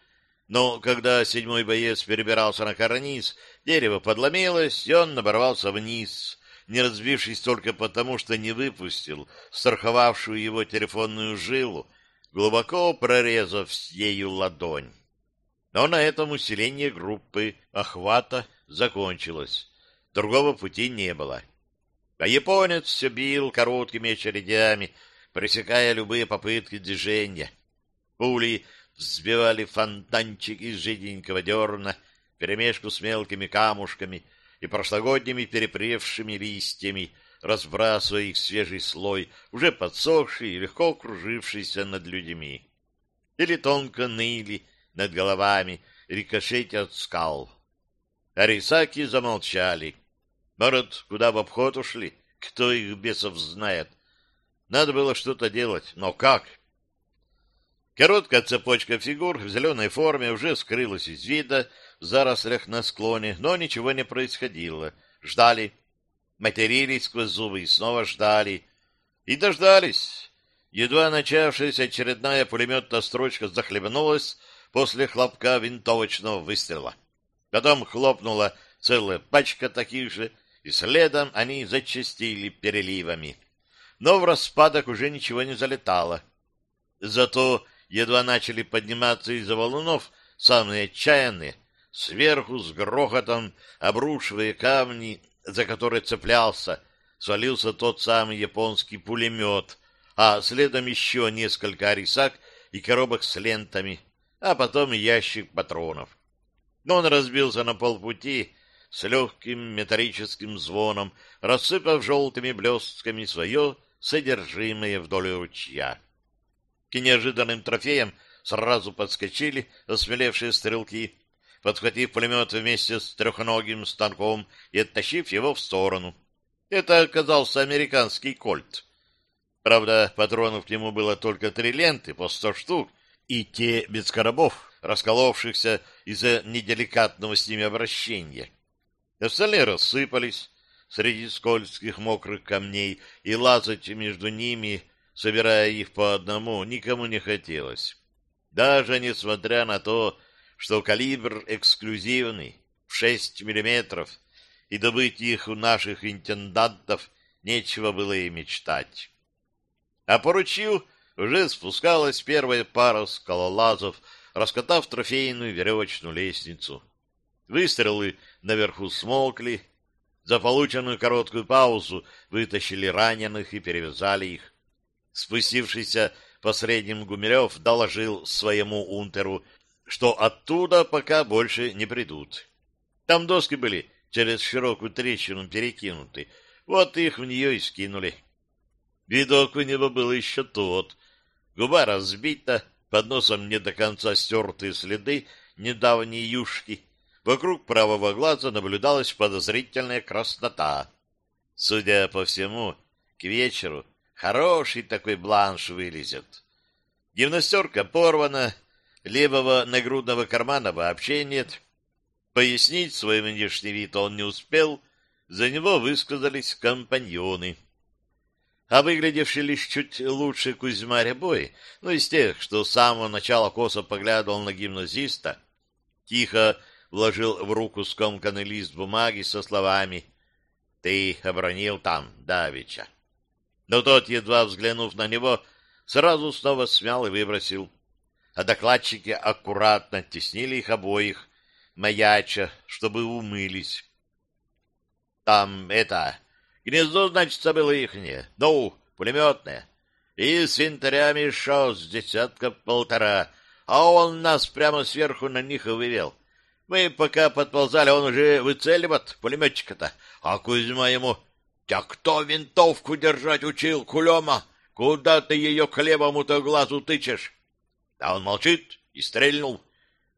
но когда седьмой боец перебирался на карниз, дерево подломилось, и он наборвался вниз, не разбившись только потому, что не выпустил страховавшую его телефонную жилу, глубоко прорезав ею ладонь. Но на этом усиление группы охвата закончилось. Другого пути не было. А японец все бил короткими очередями, пресекая любые попытки движения. Пули взбивали фонтанчик из жиденького дерна, перемешку с мелкими камушками и прошлогодними перепревшими листьями, разбрасывая их свежий слой, уже подсохший и легко кружившийся над людьми. Или тонко ныли над головами, рикошетя от скал. Арисаки замолчали. Может, куда в обход ушли? Кто их бесов знает? Надо было что-то делать, но как? Короткая цепочка фигур в зеленой форме уже скрылась из вида зарослях на склоне, но ничего не происходило. Ждали. Матерились сквозь зубы и снова ждали. И дождались. Едва начавшаяся очередная пулеметная строчка захлебнулась после хлопка винтовочного выстрела. Потом хлопнула целая пачка таких же, и следом они зачастили переливами. Но в распадок уже ничего не залетало. Зато едва начали подниматься из-за валунов самые отчаянные, сверху с грохотом обрушивая камни, за которые цеплялся, свалился тот самый японский пулемет, а следом еще несколько арисак и коробок с лентами, а потом ящик патронов. Но он разбился на полпути с легким металлическим звоном, рассыпав желтыми блестками свое содержимое вдоль ручья. К неожиданным трофеям сразу подскочили осмелевшие стрелки, подхватив пулемет вместе с трехногим станком и оттащив его в сторону. Это оказался американский кольт. Правда, патронов к нему было только три ленты по сто штук, и те без коробов, расколовшихся из-за неделикатного с ними обращения. Остальные рассыпались среди скользких мокрых камней, и лазать между ними, собирая их по одному, никому не хотелось. Даже несмотря на то, что калибр эксклюзивный, в 6 миллиметров, и добыть их у наших интендантов нечего было и мечтать. А поручил уже спускалась первая пара скалолазов, раскатав трофейную веревочную лестницу. Выстрелы наверху смолкли, за полученную короткую паузу вытащили раненых и перевязали их. Спустившийся посредним Гумилев доложил своему унтеру, что оттуда пока больше не придут. Там доски были через широкую трещину перекинуты, вот их в нее и скинули. Видок у него был еще тот. Губа разбита, под носом не до конца стертые следы недавней юшки. Вокруг правого глаза наблюдалась подозрительная краснота. Судя по всему, к вечеру хороший такой бланш вылезет. Гимнастерка порвана, левого нагрудного кармана вообще нет. Пояснить свой внешний вид он не успел, за него высказались компаньоны — а выглядевший лишь чуть лучше Кузьма Рябой, ну, из тех, что с самого начала косо поглядывал на гимназиста, тихо вложил в руку скомканный лист бумаги со словами «Ты обронил там, Давича». Но тот, едва взглянув на него, сразу снова смял и выбросил. А докладчики аккуратно теснили их обоих, маяча, чтобы умылись. «Там это...» Гнездо, значит, было ихнее. Ну, пулеметное. И с винтарями шел с десятка полтора, а он нас прямо сверху на них и вывел. Мы пока подползали, он уже выцеливает пулеметчика-то, а Кузьма ему... «Тебя кто винтовку держать учил, кулема? Куда ты ее к левому-то глазу тычешь?» А он молчит и стрельнул.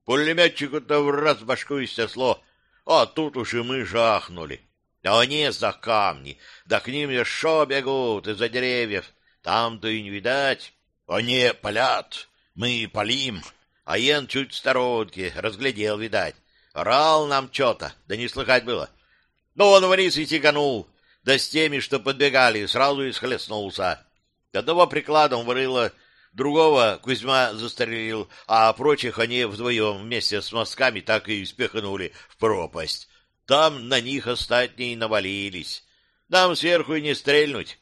Пулеметчику-то в раз башку и снесло, а тут уж и мы жахнули. Да они за камни, да к ним еще бегут из-за деревьев. Там-то и не видать. Они палят, мы палим. А Йен чуть в сторонке, разглядел, видать. Орал нам что-то, да не слыхать было. Но он вниз и тяганул, да с теми, что подбегали, сразу и схлестнулся. Одного прикладом вырыло, другого Кузьма застрелил, а прочих они вдвоем вместе с мазками так и спихнули в пропасть. Там на них остатние навалились. Нам сверху и не стрельнуть.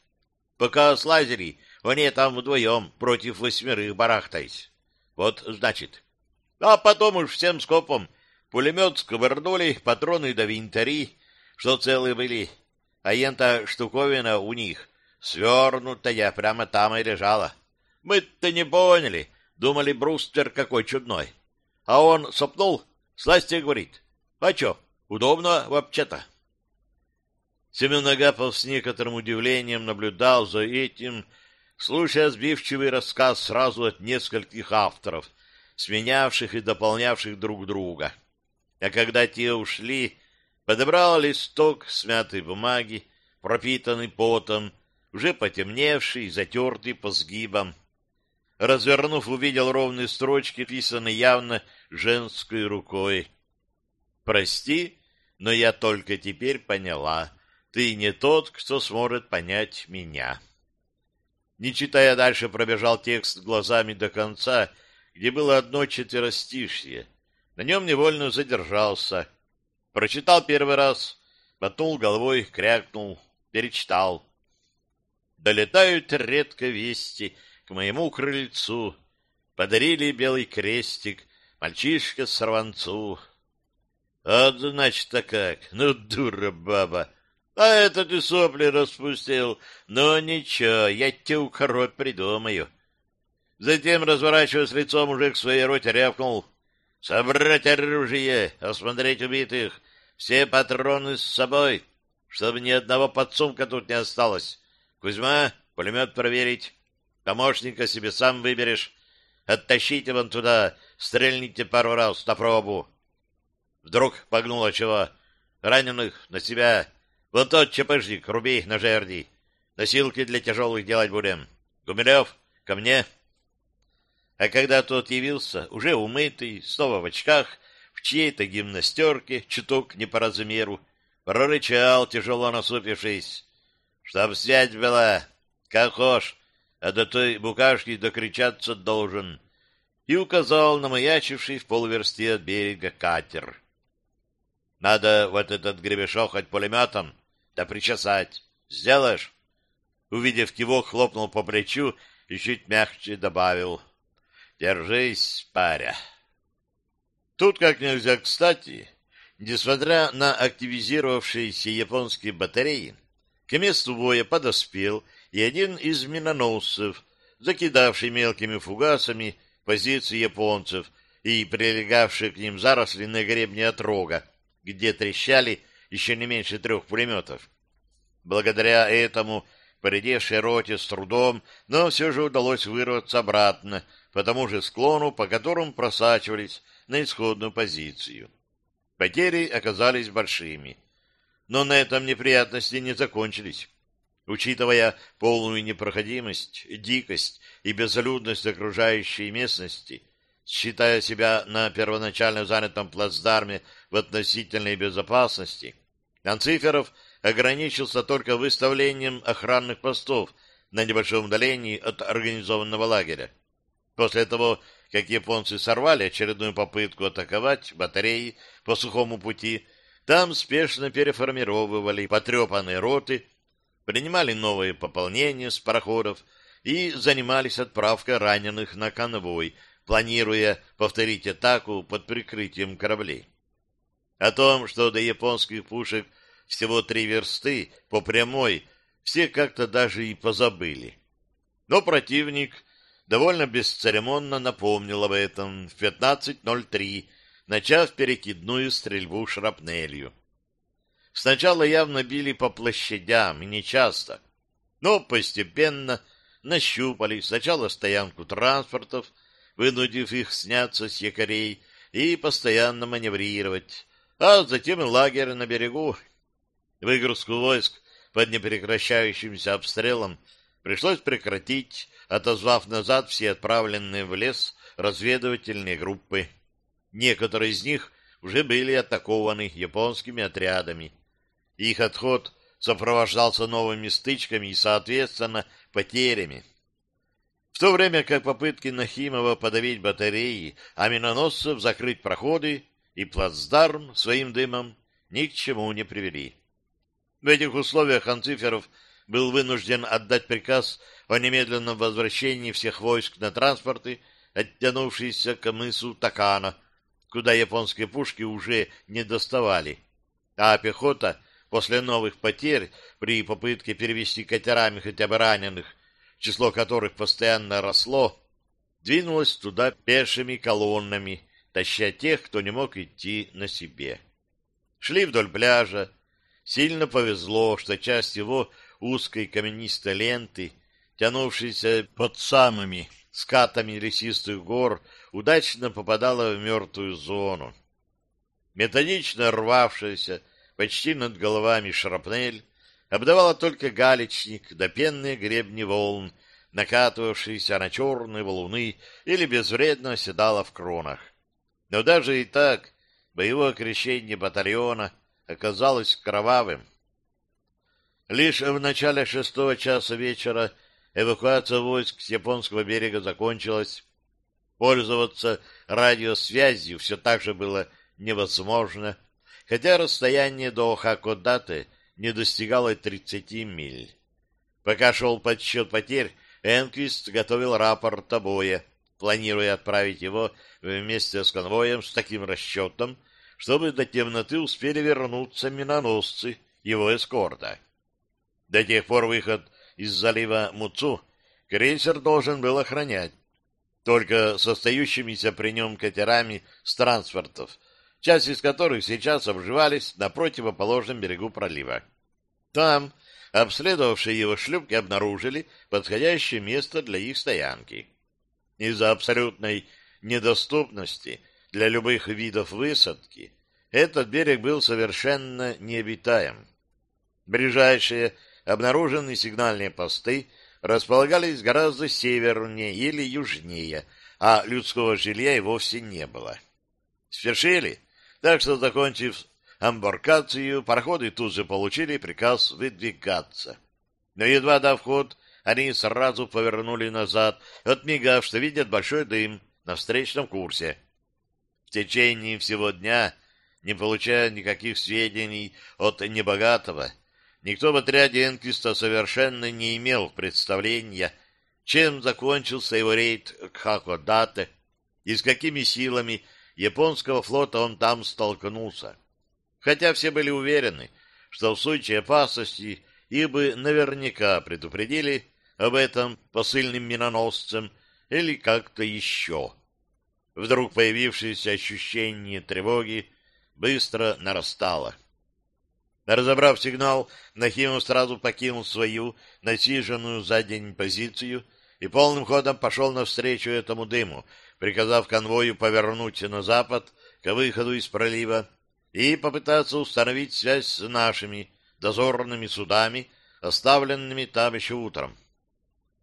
Пока слазили, они там вдвоем против восьмерых барахтались. Вот, значит. А потом уж всем скопом пулемет сковырнули, патроны до винтари, что целые были. А ента штуковина у них свернутая прямо там и лежала. Мы-то не поняли, думали, брустер какой чудной. А он сопнул, сласти говорит. А чё, Удобно вообще-то. Семен Агапов с некоторым удивлением наблюдал за этим, слушая сбивчивый рассказ сразу от нескольких авторов, сменявших и дополнявших друг друга. А когда те ушли, подобрал листок смятой бумаги, пропитанный потом, уже потемневший, затертый по сгибам. Развернув, увидел ровные строчки, писанные явно женской рукой. «Прости, но я только теперь поняла, ты не тот, кто сможет понять меня. Не читая дальше, пробежал текст глазами до конца, где было одно четверостишье. На нем невольно задержался. Прочитал первый раз, мотнул головой, крякнул, перечитал. Долетают редко вести к моему крыльцу. Подарили белый крестик мальчишка-сорванцу. А значит-то как? Ну, дура баба! А это ты сопли распустил. Но ничего, я тебе укорот придумаю. Затем, разворачиваясь лицом, уже к своей роте рявкнул. Собрать оружие, осмотреть убитых, все патроны с собой, чтобы ни одного подсумка тут не осталось. Кузьма, пулемет проверить. Помощника себе сам выберешь. Оттащите вон туда, стрельните пару раз на пробу. Вдруг погнуло чего. Раненых на себя. Вот тот ЧПшник, руби на жерди. Носилки для тяжелых делать будем. Гумилев, ко мне. А когда тот явился, уже умытый, снова в очках, в чьей-то гимнастерке, чуток не по размеру, прорычал, тяжело насупившись. Чтоб связь была, как хошь, а до той букашки докричаться должен. И указал на маячивший в полуверсте от берега катер. Надо вот этот гребешок хоть пулеметом, да причесать. Сделаешь? Увидев кивок, хлопнул по плечу и чуть мягче добавил. Держись, паря. Тут как нельзя кстати, несмотря на активизировавшиеся японские батареи, к месту боя подоспел и один из миноносцев, закидавший мелкими фугасами позиции японцев и прилегавшие к ним заросли на гребне от рога, где трещали еще не меньше трех пулеметов. Благодаря этому поредевшей роте с трудом, но все же удалось вырваться обратно по тому же склону, по которому просачивались на исходную позицию. Потери оказались большими. Но на этом неприятности не закончились. Учитывая полную непроходимость, дикость и безлюдность окружающей местности, считая себя на первоначально занятом плацдарме в относительной безопасности, Анциферов ограничился только выставлением охранных постов на небольшом удалении от организованного лагеря. После того, как японцы сорвали очередную попытку атаковать батареи по сухому пути, там спешно переформировывали потрепанные роты, принимали новые пополнения с пароходов и занимались отправкой раненых на конвой, планируя повторить атаку под прикрытием кораблей. О том, что до японских пушек всего три версты по прямой, все как-то даже и позабыли. Но противник довольно бесцеремонно напомнил об этом в 15.03, начав перекидную стрельбу шрапнелью. Сначала явно били по площадям, и нечасто, но постепенно нащупали сначала стоянку транспортов, вынудив их сняться с якорей и постоянно маневрировать, а затем и лагерь на берегу. Выгрузку войск под непрекращающимся обстрелом пришлось прекратить, отозвав назад все отправленные в лес разведывательные группы. Некоторые из них уже были атакованы японскими отрядами. Их отход сопровождался новыми стычками и, соответственно, потерями. В то время как попытки Нахимова подавить батареи, а миноносцев закрыть проходы и плацдарм своим дымом ни к чему не привели. В этих условиях Анциферов был вынужден отдать приказ о немедленном возвращении всех войск на транспорты, оттянувшиеся к мысу Такана, куда японские пушки уже не доставали, а пехота после новых потерь при попытке перевести катерами хотя бы раненых, число которых постоянно росло, двинулась туда пешими колоннами, таща тех, кто не мог идти на себе. Шли вдоль пляжа. Сильно повезло, что часть его узкой каменистой ленты, тянувшейся под самыми скатами лесистых гор, удачно попадала в мертвую зону. Методично рвавшаяся почти над головами шрапнель обдавала только галечник да пенные гребни волн, накатывавшиеся на черные валуны или безвредно оседала в кронах. Но даже и так боевое крещение батальона оказалось кровавым. Лишь в начале шестого часа вечера эвакуация войск с японского берега закончилась. Пользоваться радиосвязью все так же было невозможно, хотя расстояние до Хакодаты не достигало 30 миль. Пока шел подсчет потерь, Энквист готовил рапорт о планируя отправить его вместе с конвоем с таким расчетом, чтобы до темноты успели вернуться миноносцы его эскорта. До тех пор выход из залива Муцу крейсер должен был охранять, только с остающимися при нем катерами с транспортов, часть из которых сейчас обживались на противоположном берегу пролива. Там обследовавшие его шлюпки обнаружили подходящее место для их стоянки. Из-за абсолютной недоступности для любых видов высадки этот берег был совершенно необитаем. Ближайшие обнаруженные сигнальные посты располагались гораздо севернее или южнее, а людского жилья и вовсе не было. Спешили, так что, закончив амбаркацию, пароходы тут же получили приказ выдвигаться. Но едва дав ход, они сразу повернули назад, отмигав, что видят большой дым на встречном курсе. В течение всего дня, не получая никаких сведений от небогатого, никто в отряде Энквиста совершенно не имел представления, чем закончился его рейд к Хакодате и с какими силами японского флота он там столкнулся. Хотя все были уверены, что в случае опасности их бы наверняка предупредили об этом посыльным миноносцем или как-то еще. Вдруг появившееся ощущение тревоги быстро нарастало. Разобрав сигнал, Нахимов сразу покинул свою насиженную за день позицию и полным ходом пошел навстречу этому дыму, приказав конвою повернуть на запад к выходу из пролива и попытаться установить связь с нашими дозорными судами, оставленными там еще утром.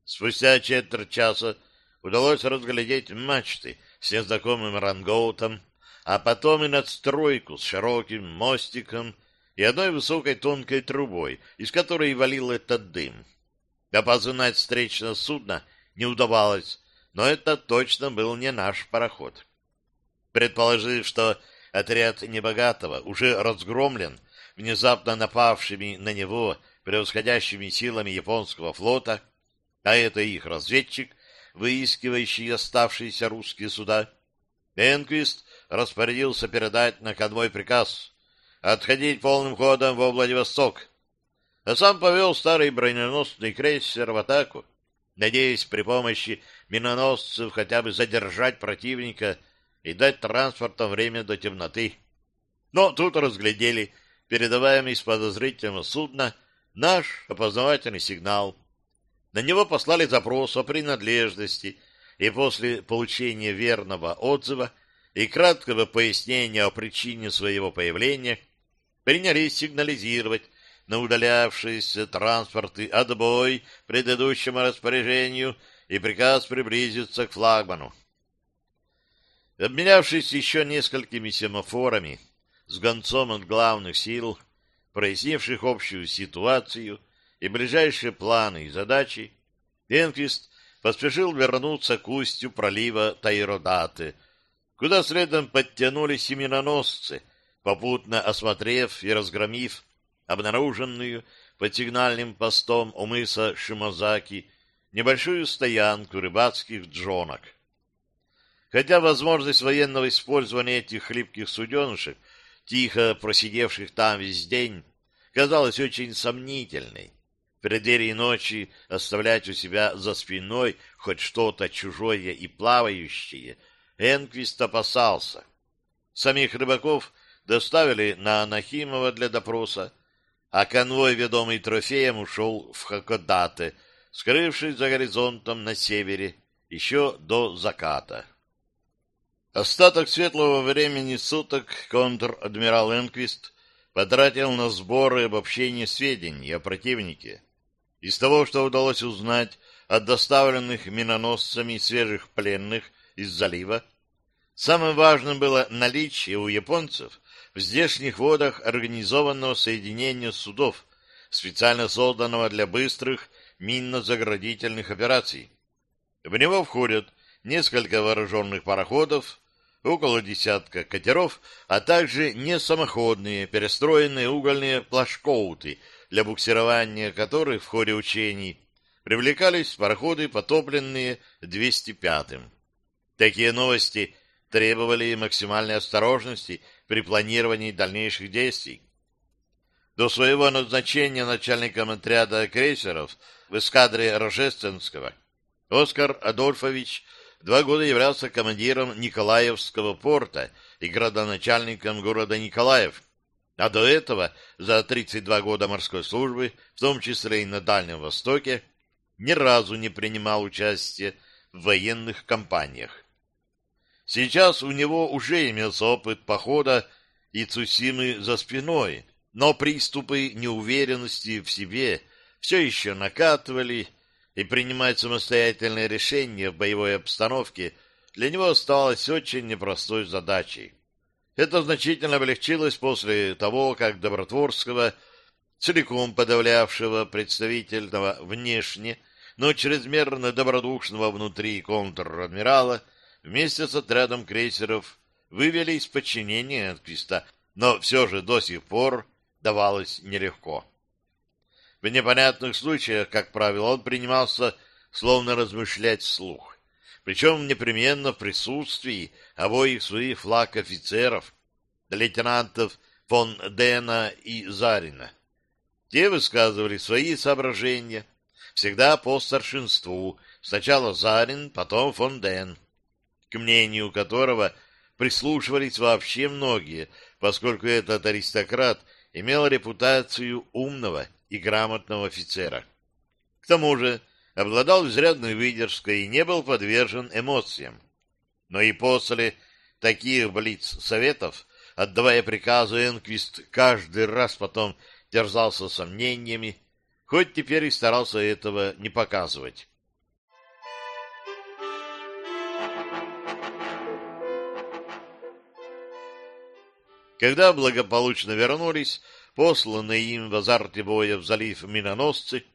Спустя четверть часа удалось разглядеть мачты с незнакомым рангоутом, а потом и надстройку с широким мостиком и одной высокой тонкой трубой, из которой валил этот дым. Опознать встречное судно не удавалось, но это точно был не наш пароход. Предположив, что отряд Небогатого уже разгромлен внезапно напавшими на него превосходящими силами японского флота, а это их разведчик, выискивающий оставшиеся русские суда, Энквист распорядился передать на конвой приказ отходить полным ходом во Владивосток, а сам повел старый броненосный крейсер в атаку, надеясь при помощи миноносцев хотя бы задержать противника и дать транспортам время до темноты. Но тут разглядели передаваемый с подозрительного судна наш опознавательный сигнал — на него послали запрос о принадлежности, и после получения верного отзыва и краткого пояснения о причине своего появления принялись сигнализировать на удалявшиеся транспорты отбой предыдущему распоряжению и приказ приблизиться к флагману. Обменявшись еще несколькими семафорами с гонцом от главных сил, прояснивших общую ситуацию, и ближайшие планы и задачи, Энквист поспешил вернуться к устью пролива Тайродаты, куда следом подтянулись семеноносцы, попутно осмотрев и разгромив обнаруженную под сигнальным постом у мыса Шимозаки небольшую стоянку рыбацких джонок. Хотя возможность военного использования этих хлипких суденышек, тихо просидевших там весь день, казалась очень сомнительной, в преддверии ночи оставлять у себя за спиной хоть что-то чужое и плавающее, Энквист опасался. Самих рыбаков доставили на Анахимова для допроса, а конвой, ведомый трофеем, ушел в Хакодате, скрывшись за горизонтом на севере еще до заката. Остаток светлого времени суток контр-адмирал Энквист потратил на сборы и обобщение сведений о противнике. Из того, что удалось узнать от доставленных миноносцами свежих пленных из залива, самым важным было наличие у японцев в здешних водах организованного соединения судов, специально созданного для быстрых минно-заградительных операций. В него входят несколько вооруженных пароходов, около десятка катеров, а также несамоходные перестроенные угольные плашкоуты, для буксирования которых в ходе учений привлекались пароходы, потопленные 205-м. Такие новости требовали максимальной осторожности при планировании дальнейших действий. До своего назначения начальником отряда крейсеров в эскадре Рожественского Оскар Адольфович два года являлся командиром Николаевского порта и градоначальником города Николаев, а до этого за 32 года морской службы, в том числе и на Дальнем Востоке, ни разу не принимал участие в военных кампаниях. Сейчас у него уже имелся опыт похода и Цусимы за спиной, но приступы неуверенности в себе все еще накатывали, и принимать самостоятельные решения в боевой обстановке для него оставалось очень непростой задачей. Это значительно облегчилось после того, как Добротворского, целиком подавлявшего представительного внешне, но чрезмерно добродушного внутри контр-адмирала, вместе с отрядом крейсеров вывели из подчинения Энквиста, но все же до сих пор давалось нелегко. В непонятных случаях, как правило, он принимался словно размышлять вслух, причем непременно в присутствии обоих своих флаг офицеров, лейтенантов фон Дена и Зарина. Те высказывали свои соображения, всегда по старшинству, сначала Зарин, потом фон Ден, к мнению которого прислушивались вообще многие, поскольку этот аристократ имел репутацию умного и грамотного офицера. К тому же обладал изрядной выдержкой и не был подвержен эмоциям. Но и после таких блиц-советов, отдавая приказы, Энквист каждый раз потом терзался сомнениями, хоть теперь и старался этого не показывать. Когда благополучно вернулись, посланные им в азарте боя в залив миноносцы,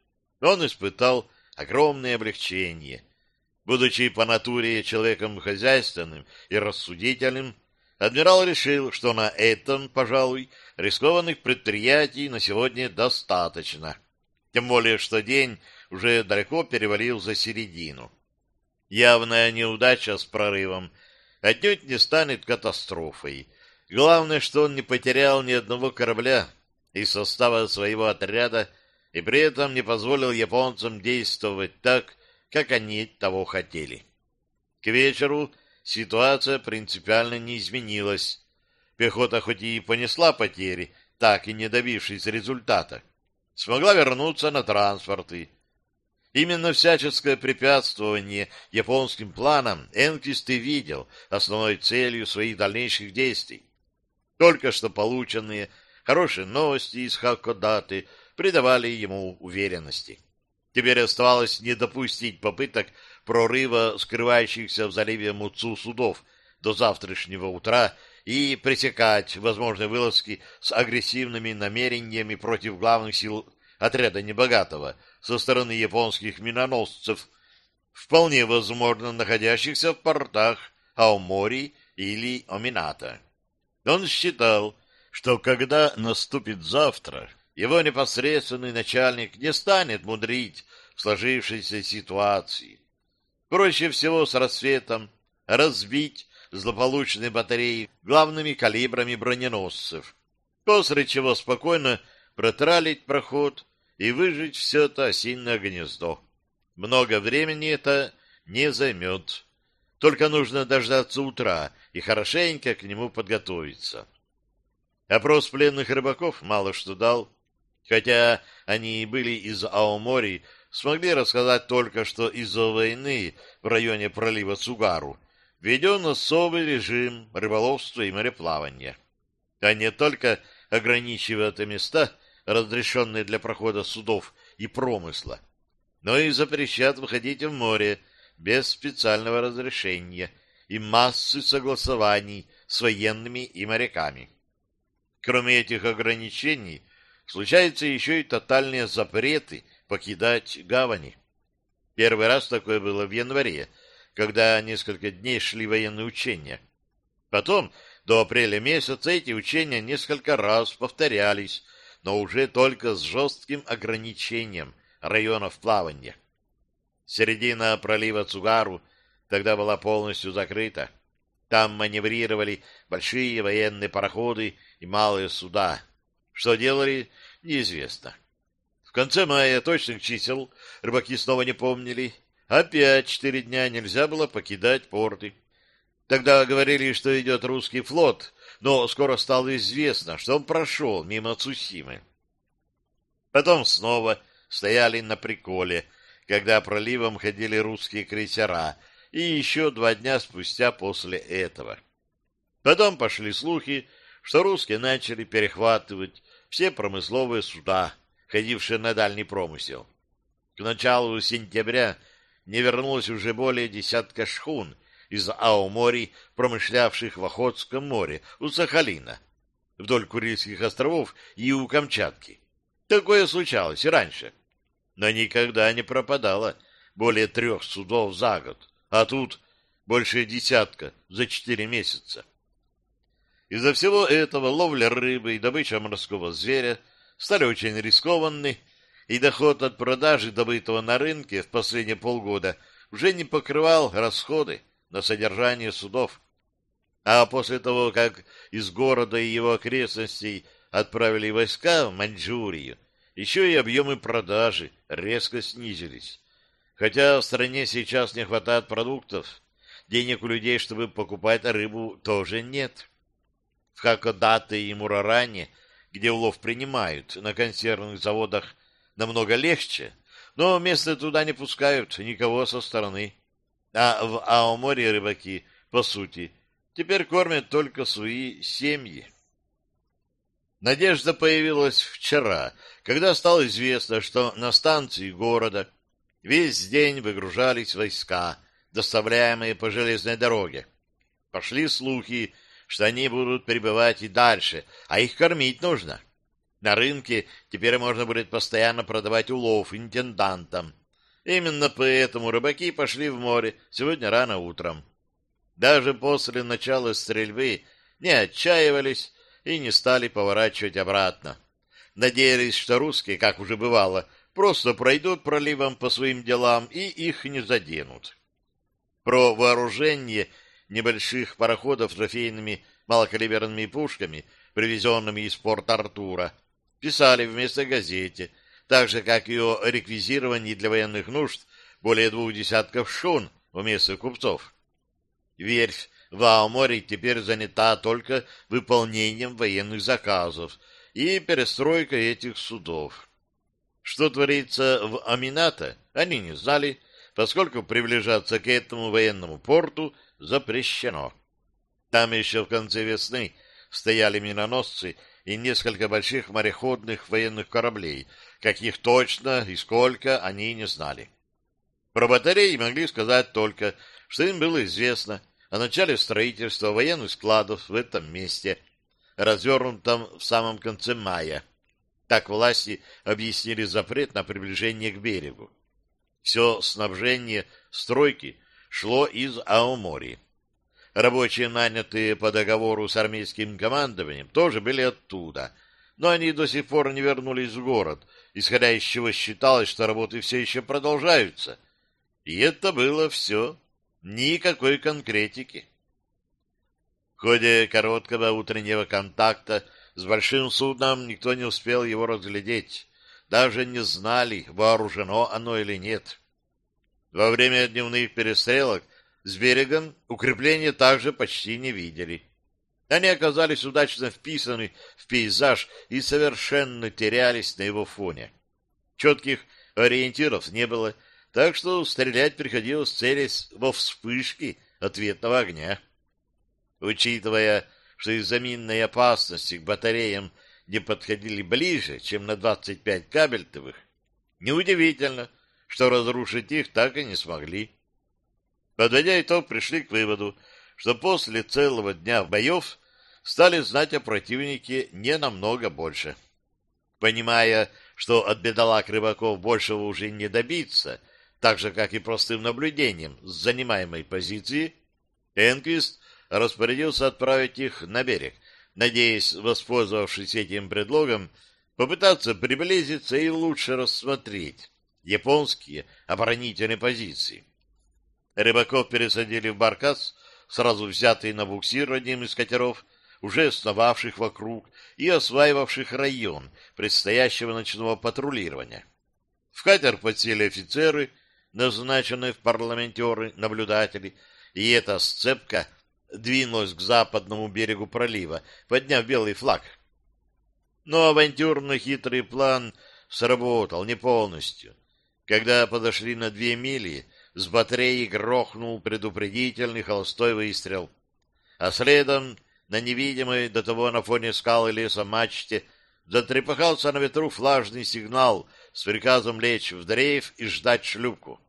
он испытал огромное облегчение. Будучи по натуре человеком хозяйственным и рассудительным, адмирал решил, что на этом, пожалуй, рискованных предприятий на сегодня достаточно. Тем более, что день уже далеко перевалил за середину. Явная неудача с прорывом отнюдь не станет катастрофой. Главное, что он не потерял ни одного корабля, из состава своего отряда и при этом не позволил японцам действовать так, как они того хотели. К вечеру ситуация принципиально не изменилась. Пехота хоть и понесла потери, так и не добившись результата, смогла вернуться на транспорты. Именно всяческое препятствование японским планам Энквист и видел основной целью своих дальнейших действий. Только что полученные Хорошие новости из Хакодаты придавали ему уверенности. Теперь оставалось не допустить попыток прорыва скрывающихся в заливе Муцу судов до завтрашнего утра и пресекать возможные вылазки с агрессивными намерениями против главных сил отряда Небогатого со стороны японских миноносцев, вполне возможно находящихся в портах Аомори или Омината. Он считал, что когда наступит завтра, его непосредственный начальник не станет мудрить в сложившейся ситуации. Проще всего с рассветом разбить злополучные батареи главными калибрами броненосцев, после чего спокойно протралить проход и выжить все это осинное гнездо. Много времени это не займет. Только нужно дождаться утра и хорошенько к нему подготовиться. Опрос пленных рыбаков мало что дал, хотя они и были из Аомори, смогли рассказать только, что из-за войны в районе пролива Цугару введен особый режим рыболовства и мореплавания. А не только ограничивают места, разрешенные для прохода судов и промысла, но и запрещат выходить в море без специального разрешения и массы согласований с военными и моряками. Кроме этих ограничений, случаются еще и тотальные запреты покидать гавани. Первый раз такое было в январе, когда несколько дней шли военные учения. Потом, до апреля месяца, эти учения несколько раз повторялись, но уже только с жестким ограничением районов плавания. Середина пролива Цугару тогда была полностью закрыта. Там маневрировали большие военные пароходы и малые суда. Что делали, неизвестно. В конце мая точных чисел рыбаки снова не помнили. Опять четыре дня нельзя было покидать порты. Тогда говорили, что идет русский флот, но скоро стало известно, что он прошел мимо Цусимы. Потом снова стояли на приколе, когда проливом ходили русские крейсера, и еще два дня спустя после этого. Потом пошли слухи, что русские начали перехватывать все промысловые суда, ходившие на дальний промысел. К началу сентября не вернулось уже более десятка шхун из Аомори, промышлявших в Охотском море, у Сахалина, вдоль Курильских островов и у Камчатки. Такое случалось и раньше, но никогда не пропадало более трех судов за год, а тут больше десятка за четыре месяца. Из-за всего этого ловля рыбы и добыча морского зверя стали очень рискованны, и доход от продажи добытого на рынке в последние полгода уже не покрывал расходы на содержание судов. А после того, как из города и его окрестностей отправили войска в Маньчжурию, еще и объемы продажи резко снизились. Хотя в стране сейчас не хватает продуктов, денег у людей, чтобы покупать рыбу, тоже нет. В Хакодате и Мураране, где улов принимают, на консервных заводах намного легче, но место туда не пускают никого со стороны. А в Аоморе рыбаки, по сути, теперь кормят только свои семьи. Надежда появилась вчера, когда стало известно, что на станции города весь день выгружались войска, доставляемые по железной дороге. Пошли слухи, что они будут пребывать и дальше, а их кормить нужно. На рынке теперь можно будет постоянно продавать улов интендантам. Именно поэтому рыбаки пошли в море сегодня рано утром. Даже после начала стрельбы не отчаивались и не стали поворачивать обратно. Надеялись, что русские, как уже бывало, просто пройдут проливом по своим делам и их не заденут. Про вооружение небольших пароходов трофейными малокалиберными пушками, привезенными из порта Артура, писали вместо газете – так же, как и о реквизировании для военных нужд более двух десятков шун у местных купцов. Верфь в Аоморе теперь занята только выполнением военных заказов и перестройкой этих судов. Что творится в Амината, они не знали, поскольку приближаться к этому военному порту запрещено. Там еще в конце весны стояли миноносцы и несколько больших мореходных военных кораблей, каких точно и сколько они не знали. Про батареи могли сказать только, что им было известно о начале строительства военных складов в этом месте, развернутом в самом конце мая. Так власти объяснили запрет на приближение к берегу. Все снабжение стройки шло из Аомори. Рабочие, нанятые по договору с армейским командованием, тоже были оттуда, но они до сих пор не вернулись в город, исходя из чего считалось, что работы все еще продолжаются. И это было все. Никакой конкретики. В ходе короткого утреннего контакта с большим судном никто не успел его разглядеть. Даже не знали, вооружено оно или нет. Во время дневных перестрелок с берегом укрепления также почти не видели. Они оказались удачно вписаны в пейзаж и совершенно терялись на его фоне. Четких ориентиров не было, так что стрелять приходилось целясь во вспышки ответного огня. Учитывая, что из-за минной опасности к батареям не подходили ближе, чем на 25 кабельтовых, неудивительно, что разрушить их так и не смогли. Подводя итог, пришли к выводу, что после целого дня боев стали знать о противнике не намного больше. Понимая, что от бедолаг рыбаков большего уже не добиться, так же, как и простым наблюдением с занимаемой позиции, Энквист распорядился отправить их на берег, надеясь, воспользовавшись этим предлогом, попытаться приблизиться и лучше рассмотреть японские оборонительные позиции. Рыбаков пересадили в баркас, сразу взятый на буксир одним из катеров, уже сновавших вокруг и осваивавших район предстоящего ночного патрулирования. В катер подсели офицеры, назначенные в парламентеры, наблюдатели, и эта сцепка двинулась к западному берегу пролива, подняв белый флаг. Но авантюрно хитрый план сработал не полностью. Когда подошли на две мили, с батареи грохнул предупредительный холостой выстрел, а следом на невидимой до того на фоне скалы леса мачте затрепыхался на ветру флажный сигнал с приказом лечь в дрейф и ждать шлюпку.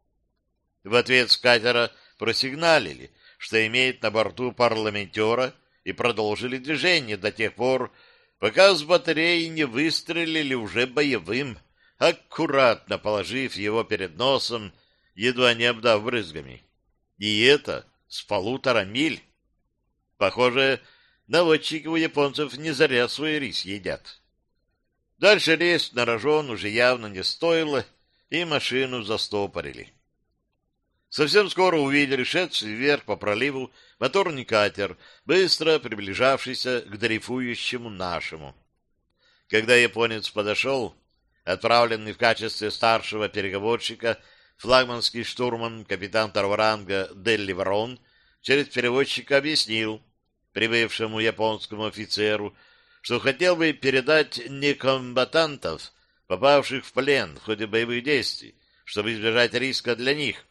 В ответ с катера просигналили, что имеет на борту парламентера, и продолжили движение до тех пор, пока с батареи не выстрелили уже боевым, аккуратно положив его перед носом, едва не обдав брызгами. И это с полутора миль. Похоже, наводчики у японцев не заря свой рис едят. Дальше лезть на рожон уже явно не стоило, и машину застопорили. Совсем скоро увидели шедший вверх по проливу моторный катер, быстро приближавшийся к дрейфующему нашему. Когда японец подошел, отправленный в качестве старшего переговорщика флагманский штурман капитан второго ранга Делли Ворон через переводчика объяснил прибывшему японскому офицеру, что хотел бы передать некомбатантов, попавших в плен в ходе боевых действий, чтобы избежать риска для них,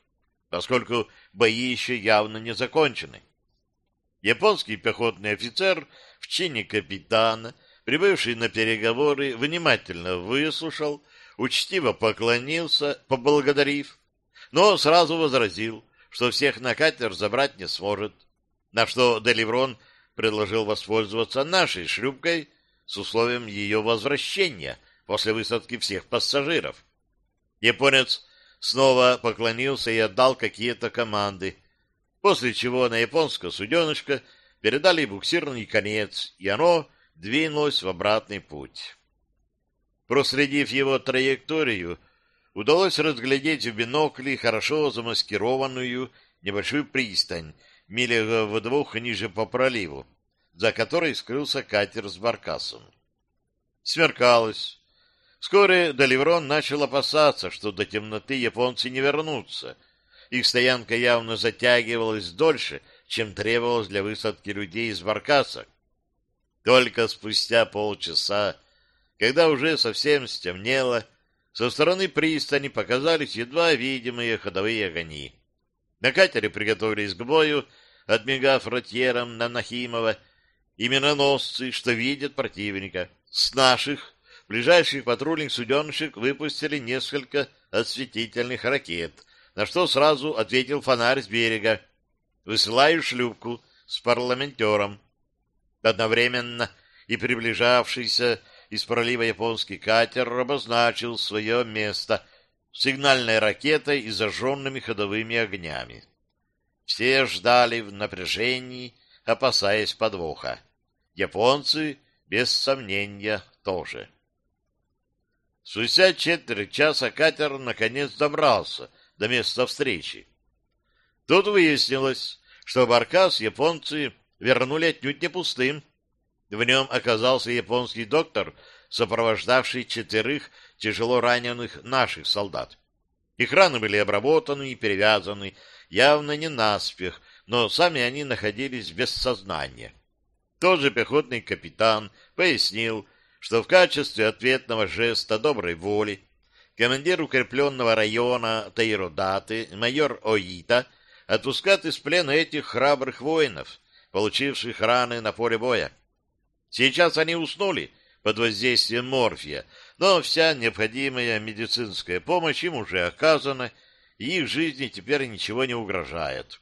поскольку бои еще явно не закончены. Японский пехотный офицер в чине капитана, прибывший на переговоры, внимательно выслушал, учтиво поклонился, поблагодарив, но сразу возразил, что всех на катер забрать не сможет, на что Деливрон предложил воспользоваться нашей шлюпкой с условием ее возвращения после высадки всех пассажиров. Японец снова поклонился и отдал какие-то команды, после чего на японское суденышко передали буксирный конец, и оно двинулось в обратный путь. Проследив его траекторию, удалось разглядеть в бинокли хорошо замаскированную небольшую пристань, милях в двух ниже по проливу, за которой скрылся катер с баркасом. Смеркалось. Вскоре Деливрон начал опасаться, что до темноты японцы не вернутся. Их стоянка явно затягивалась дольше, чем требовалось для высадки людей из баркаса. Только спустя полчаса, когда уже совсем стемнело, со стороны пристани показались едва видимые ходовые огни. На катере приготовились к бою, отмигав ротьером на Нахимова, и миноносцы, что видят противника. С наших ближайших патрульных суденышек выпустили несколько осветительных ракет, на что сразу ответил фонарь с берега. «Высылаю шлюпку с парламентером». Одновременно и приближавшийся из пролива японский катер обозначил свое место сигнальной ракетой и зажженными ходовыми огнями. Все ждали в напряжении, опасаясь подвоха. Японцы, без сомнения, тоже. Спустя четверть часа катер наконец добрался до места встречи. Тут выяснилось, что баркас японцы вернули отнюдь не пустым. В нем оказался японский доктор, сопровождавший четверых тяжело раненых наших солдат. Их раны были обработаны и перевязаны, явно не наспех, но сами они находились без сознания. Тот же пехотный капитан пояснил, что в качестве ответного жеста доброй воли командир укрепленного района Таиродаты, майор Оита, отпускает из плена этих храбрых воинов, получивших раны на поле боя. Сейчас они уснули под воздействием морфия, но вся необходимая медицинская помощь им уже оказана, и их жизни теперь ничего не угрожает.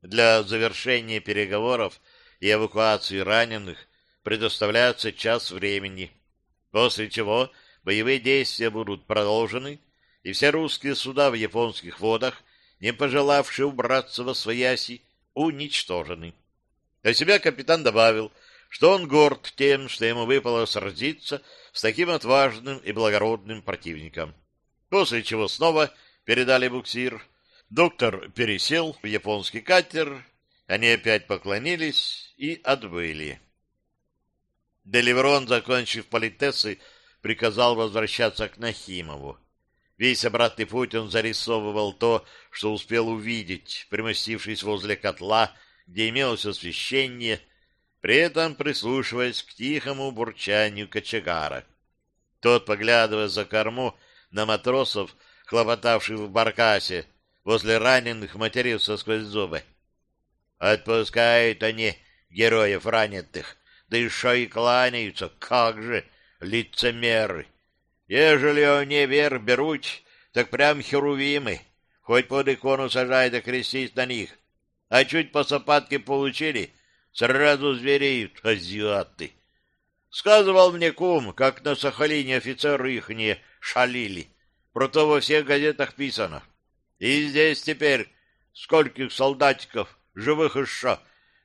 Для завершения переговоров и эвакуации раненых предоставляется час времени, после чего боевые действия будут продолжены, и все русские суда в японских водах, не пожелавшие убраться во свояси, уничтожены. А себя капитан добавил, что он горд тем, что ему выпало сразиться с таким отважным и благородным противником. После чего снова передали буксир. Доктор пересел в японский катер, они опять поклонились и отбыли. Деливерон, закончив политессы, приказал возвращаться к Нахимову. Весь обратный путь он зарисовывал то, что успел увидеть, примостившись возле котла, где имелось освещение, при этом прислушиваясь к тихому бурчанию кочегара. Тот, поглядывая за корму на матросов, хлопотавших в баркасе, возле раненых матерился сквозь зубы. Отпускают они героев раненых, да еще и кланяются, как же, лицемеры. Ежели они вер берут, так прям херувимы, хоть под икону сажай да крестись на них. А чуть по сапатке получили, сразу звереют азиаты. Сказывал мне кум, как на Сахалине офицеры их не шалили. Про то во всех газетах писано. И здесь теперь скольких солдатиков, живых еще,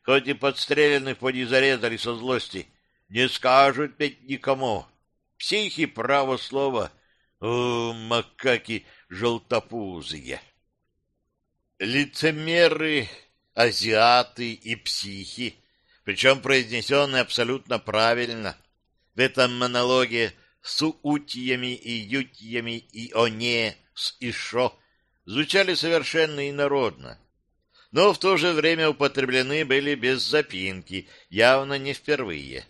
хоть и подстреленных поди зарезали со злости, не скажут ведь никому. Психи, право слово, о, макаки желтопузые. Лицемеры, азиаты и психи, причем произнесенные абсолютно правильно. В этом монологе с утиями и ютиями и оне с ишо звучали совершенно инородно но в то же время употреблены были без запинки, явно не впервые.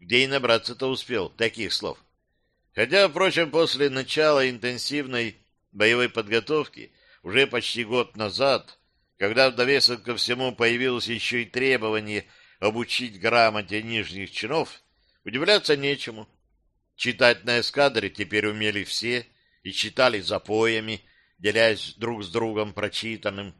Где и набраться-то успел таких слов. Хотя, впрочем, после начала интенсивной боевой подготовки, уже почти год назад, когда в довесок ко всему появилось еще и требование обучить грамоте нижних чинов, удивляться нечему. Читать на эскадре теперь умели все и читали запоями, делясь друг с другом прочитанным.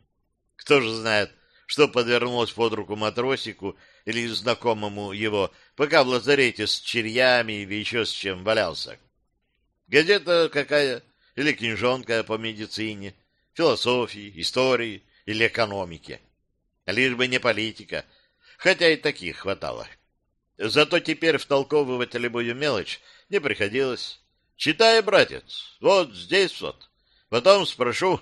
Кто же знает, что подвернулось под руку матросику или знакомому его, пока в лазарете с черьями или еще с чем валялся. Газета какая или книжонка по медицине, философии, истории или экономике. Лишь бы не политика, хотя и таких хватало. Зато теперь втолковывать любую мелочь не приходилось. Читай, братец, вот здесь вот. Потом спрошу,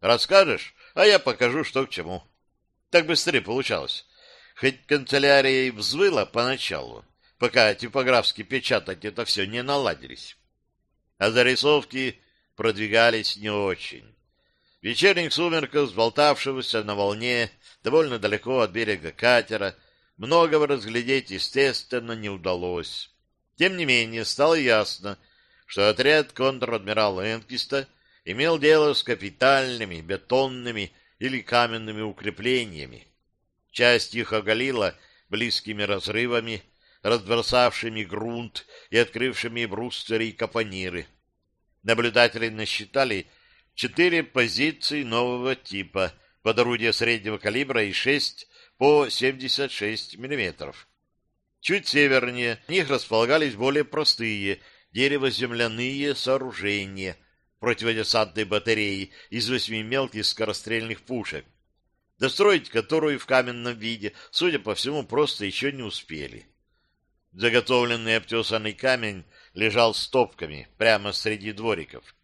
расскажешь? А я покажу, что к чему. Так быстрее получалось. Хоть канцелярия и взвыла поначалу, пока типографски печатать это все не наладились. А зарисовки продвигались не очень. Вечерних сумерках, сболтавшегося на волне, довольно далеко от берега катера, многого разглядеть, естественно, не удалось. Тем не менее, стало ясно, что отряд контр-адмирала Энкиста имел дело с капитальными бетонными или каменными укреплениями. Часть их оголила близкими разрывами, разбросавшими грунт и открывшими брустверы и капониры. Наблюдатели насчитали четыре позиции нового типа под орудия среднего калибра и шесть по 76 мм. Чуть севернее них располагались более простые дерево-земляные сооружения – противодесантной батареи из восьми мелких скорострельных пушек, достроить которую в каменном виде, судя по всему, просто еще не успели. Заготовленный обтесанный камень лежал стопками прямо среди двориков.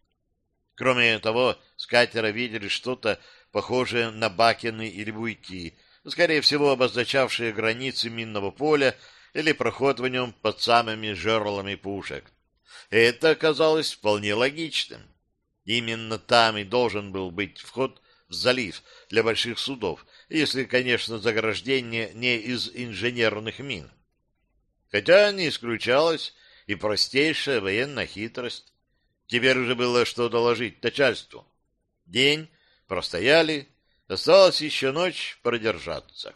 Кроме того, с катера видели что-то похожее на бакины или буйки, скорее всего, обозначавшие границы минного поля или проход в нем под самыми жерлами пушек. Это оказалось вполне логичным. Именно там и должен был быть вход в залив для больших судов, если, конечно, заграждение не из инженерных мин. Хотя не исключалась и простейшая военная хитрость. Теперь уже было что доложить начальству. День простояли, осталось еще ночь продержаться.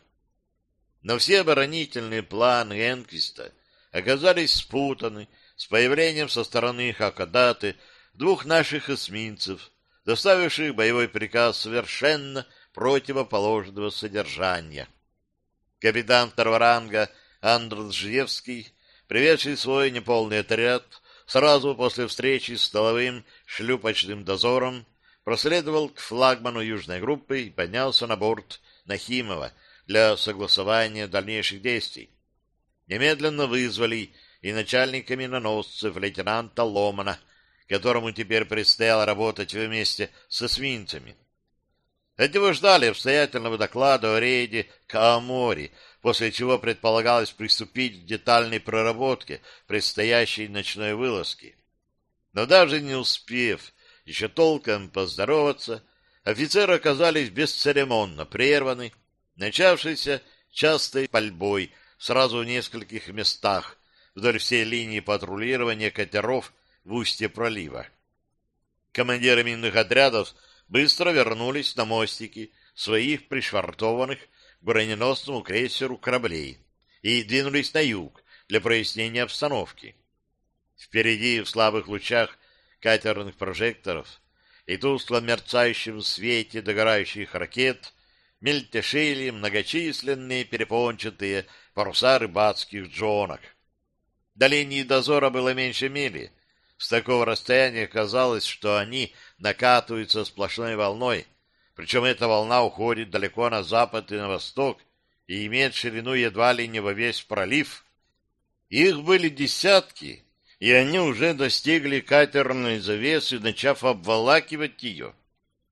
Но все оборонительные планы Энквиста оказались спутаны с появлением со стороны Хакадаты двух наших эсминцев, доставивших боевой приказ совершенно противоположного содержания. Капитан второго ранга Андржевский, приведший свой неполный отряд, сразу после встречи с столовым шлюпочным дозором проследовал к флагману южной группы и поднялся на борт Нахимова для согласования дальнейших действий. Немедленно вызвали и начальника миноносцев лейтенанта Ломана, которому теперь предстояло работать вместе со эсминцами. От него ждали обстоятельного доклада о рейде Каамори, после чего предполагалось приступить к детальной проработке предстоящей ночной вылазки. Но даже не успев еще толком поздороваться, офицеры оказались бесцеремонно прерваны, начавшейся частой пальбой сразу в нескольких местах вдоль всей линии патрулирования катеров в устье пролива. Командиры минных отрядов быстро вернулись на мостики своих пришвартованных к броненосному крейсеру кораблей и двинулись на юг для прояснения обстановки. Впереди в слабых лучах катерных прожекторов и тускло мерцающем свете догорающих ракет мельтешили многочисленные перепончатые паруса рыбацких джонок. До линии дозора было меньше мили. С такого расстояния казалось, что они накатываются сплошной волной, причем эта волна уходит далеко на запад и на восток и имеет ширину едва ли не во весь пролив. Их были десятки, и они уже достигли катерной завесы, начав обволакивать ее.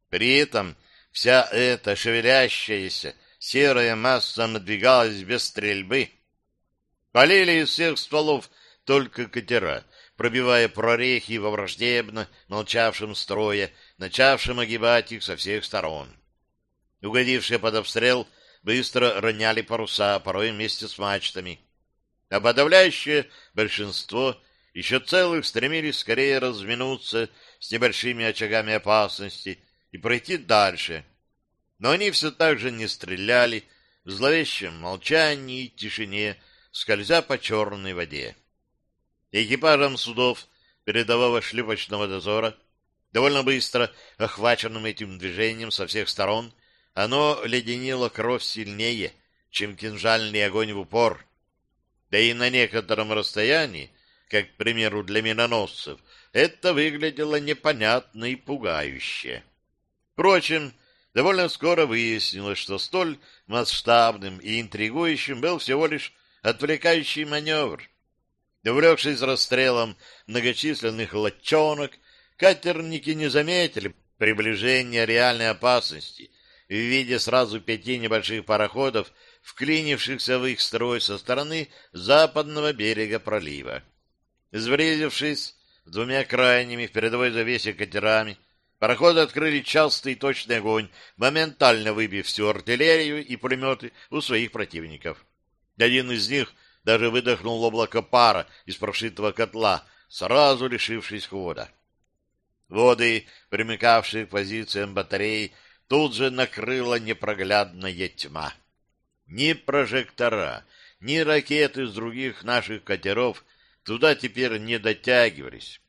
При этом вся эта шевелящаяся серая масса надвигалась без стрельбы. Полили из всех стволов только катера, пробивая прорехи во враждебно молчавшем строе, начавшем огибать их со всех сторон. Угодившие под обстрел быстро роняли паруса, порой вместе с мачтами. А подавляющее большинство еще целых стремились скорее разминуться с небольшими очагами опасности и пройти дальше. Но они все так же не стреляли в зловещем молчании и тишине, скользя по черной воде. Экипажам судов передового шлюпочного дозора, довольно быстро охваченным этим движением со всех сторон, оно леденило кровь сильнее, чем кинжальный огонь в упор. Да и на некотором расстоянии как, к примеру, для миноносцев, это выглядело непонятно и пугающе. Впрочем, довольно скоро выяснилось, что столь масштабным и интригующим был всего лишь отвлекающий маневр. Увлекшись расстрелом многочисленных лодчонок, катерники не заметили приближения реальной опасности в виде сразу пяти небольших пароходов, вклинившихся в их строй со стороны западного берега пролива. Сбрезившись двумя крайними в передовой завесе катерами, пароходы открыли частый и точный огонь, моментально выбив всю артиллерию и пулеметы у своих противников. Один из них даже выдохнул облако пара из прошитого котла, сразу лишившись хода. Воды, примыкавшие к позициям батареи, тут же накрыла непроглядная тьма. Ни прожектора, ни ракеты с других наших катеров туда теперь не дотягивались.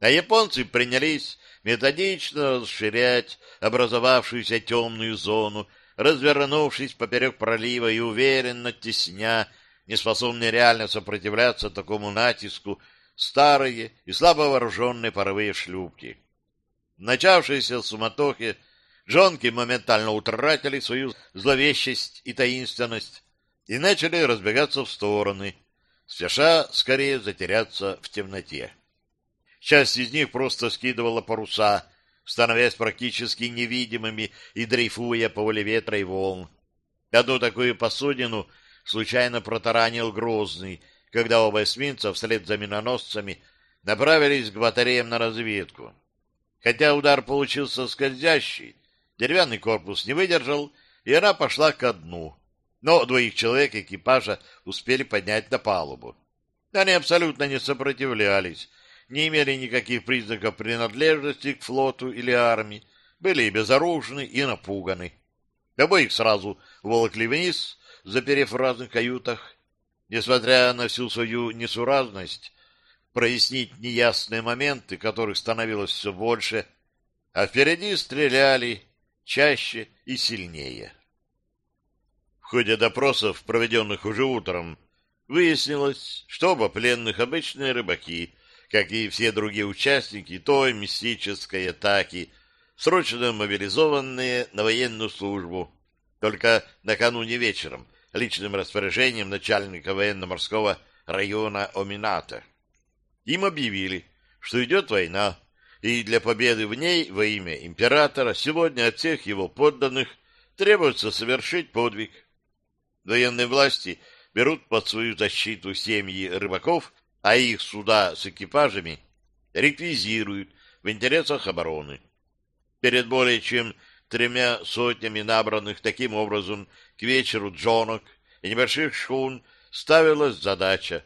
А японцы принялись методично расширять образовавшуюся темную зону, развернувшись поперек пролива и уверенно тесня, неспособные реально сопротивляться такому натиску, старые и слабо вооруженные паровые шлюпки. В начавшейся суматохе жонки моментально утратили свою зловещесть и таинственность и начали разбегаться в стороны, спеша скорее затеряться в темноте. Часть из них просто скидывала паруса, становясь практически невидимыми и дрейфуя по воле ветра и волн. Одну такую посудину случайно протаранил Грозный, когда оба эсминца вслед за миноносцами направились к батареям на разведку. Хотя удар получился скользящий, деревянный корпус не выдержал, и она пошла ко дну но двоих человек экипажа успели поднять на палубу. Они абсолютно не сопротивлялись, не имели никаких признаков принадлежности к флоту или армии, были и безоружны, и напуганы. Обоих сразу волокли вниз, заперев в разных каютах. Несмотря на всю свою несуразность, прояснить неясные моменты, которых становилось все больше, а впереди стреляли чаще и сильнее ходе допросов, проведенных уже утром, выяснилось, что оба пленных обычные рыбаки, как и все другие участники той мистической атаки, срочно мобилизованные на военную службу, только накануне вечером, личным распоряжением начальника военно-морского района Омината. Им объявили, что идет война, и для победы в ней во имя императора сегодня от всех его подданных требуется совершить подвиг. Военные власти берут под свою защиту семьи рыбаков, а их суда с экипажами реквизируют в интересах обороны. Перед более чем тремя сотнями набранных таким образом к вечеру джонок и небольших шхун ставилась задача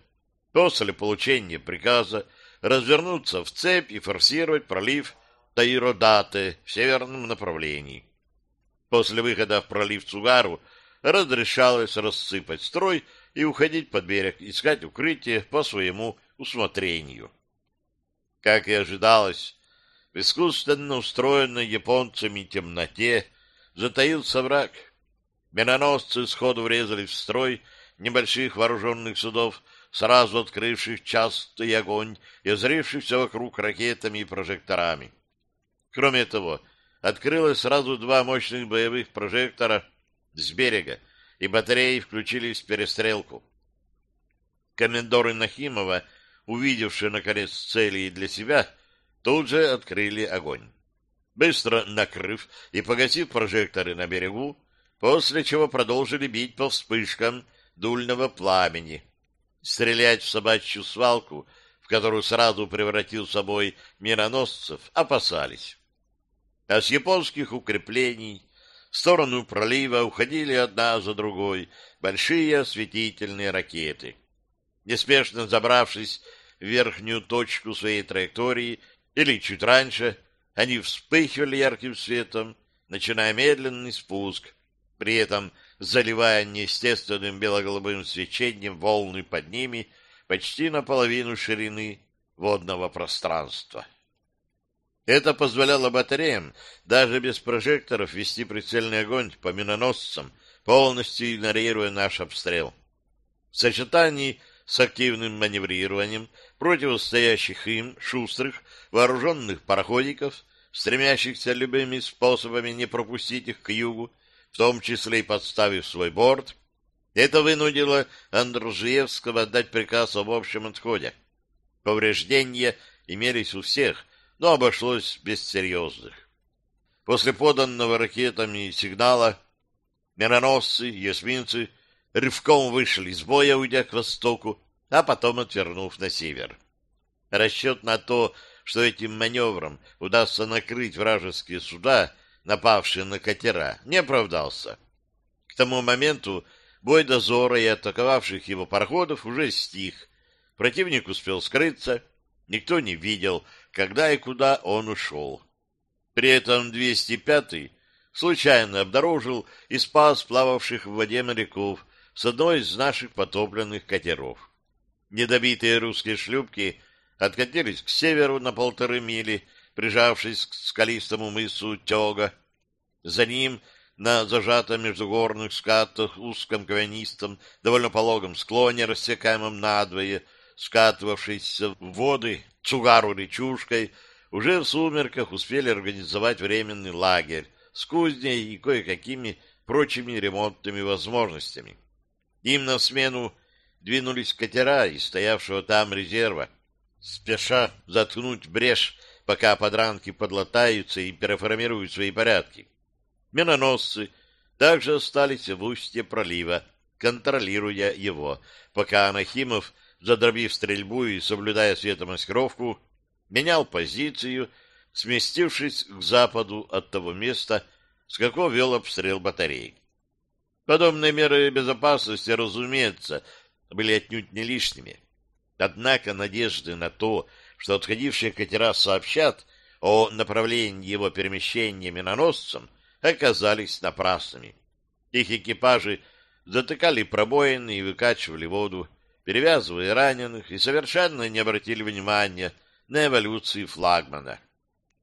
после получения приказа развернуться в цепь и форсировать пролив Таиродаты в северном направлении. После выхода в пролив Цугару разрешалось рассыпать строй и уходить под берег, искать укрытие по своему усмотрению. Как и ожидалось, в искусственно устроенной японцами темноте затаился враг. Миноносцы сходу врезались в строй небольших вооруженных судов, сразу открывших частый огонь и озрившихся вокруг ракетами и прожекторами. Кроме того, открылось сразу два мощных боевых прожектора с берега, и батареи включились в перестрелку. Комендоры Нахимова, увидевшие наконец цели и для себя, тут же открыли огонь. Быстро накрыв и погасив прожекторы на берегу, после чего продолжили бить по вспышкам дульного пламени, стрелять в собачью свалку, в которую сразу превратил собой мироносцев, опасались. А с японских укреплений в сторону пролива уходили одна за другой большие осветительные ракеты. Неспешно забравшись в верхнюю точку своей траектории или чуть раньше, они вспыхивали ярким светом, начиная медленный спуск, при этом заливая неестественным бело-голубым свечением волны под ними почти наполовину ширины водного пространства. Это позволяло батареям даже без прожекторов вести прицельный огонь по миноносцам, полностью игнорируя наш обстрел. В сочетании с активным маневрированием противостоящих им шустрых вооруженных пароходиков, стремящихся любыми способами не пропустить их к югу, в том числе и подставив свой борт, это вынудило Андружиевского отдать приказ об общем отходе. Повреждения имелись у всех, но обошлось без серьезных. После поданного ракетами сигнала мироносцы и эсминцы рывком вышли из боя, уйдя к востоку, а потом отвернув на север. Расчет на то, что этим маневром удастся накрыть вражеские суда — напавшие на катера, не оправдался. К тому моменту бой дозора и атаковавших его пароходов уже стих. Противник успел скрыться, никто не видел, когда и куда он ушел. При этом 205-й случайно обнаружил и спас плававших в воде моряков с одной из наших потопленных катеров. Недобитые русские шлюпки откатились к северу на полторы мили, прижавшись к скалистому мысу Тёга. За ним на зажатом между горных скатах узком каменистом, довольно пологом склоне, рассекаемом надвое, скатывавшейся в воды цугару речушкой, уже в сумерках успели организовать временный лагерь с кузней и кое-какими прочими ремонтными возможностями. Им на смену двинулись катера из стоявшего там резерва, спеша заткнуть брешь пока подранки подлатаются и переформируют свои порядки. Миноносцы также остались в устье пролива, контролируя его, пока Анахимов, задробив стрельбу и соблюдая светомаскировку, менял позицию, сместившись к западу от того места, с какого вел обстрел батарей. Подобные меры безопасности, разумеется, были отнюдь не лишними. Однако надежды на то, что отходившие катера сообщат о направлении его перемещения миноносцам, оказались напрасными. Их экипажи затыкали пробоины и выкачивали воду, перевязывая раненых, и совершенно не обратили внимания на эволюцию флагмана.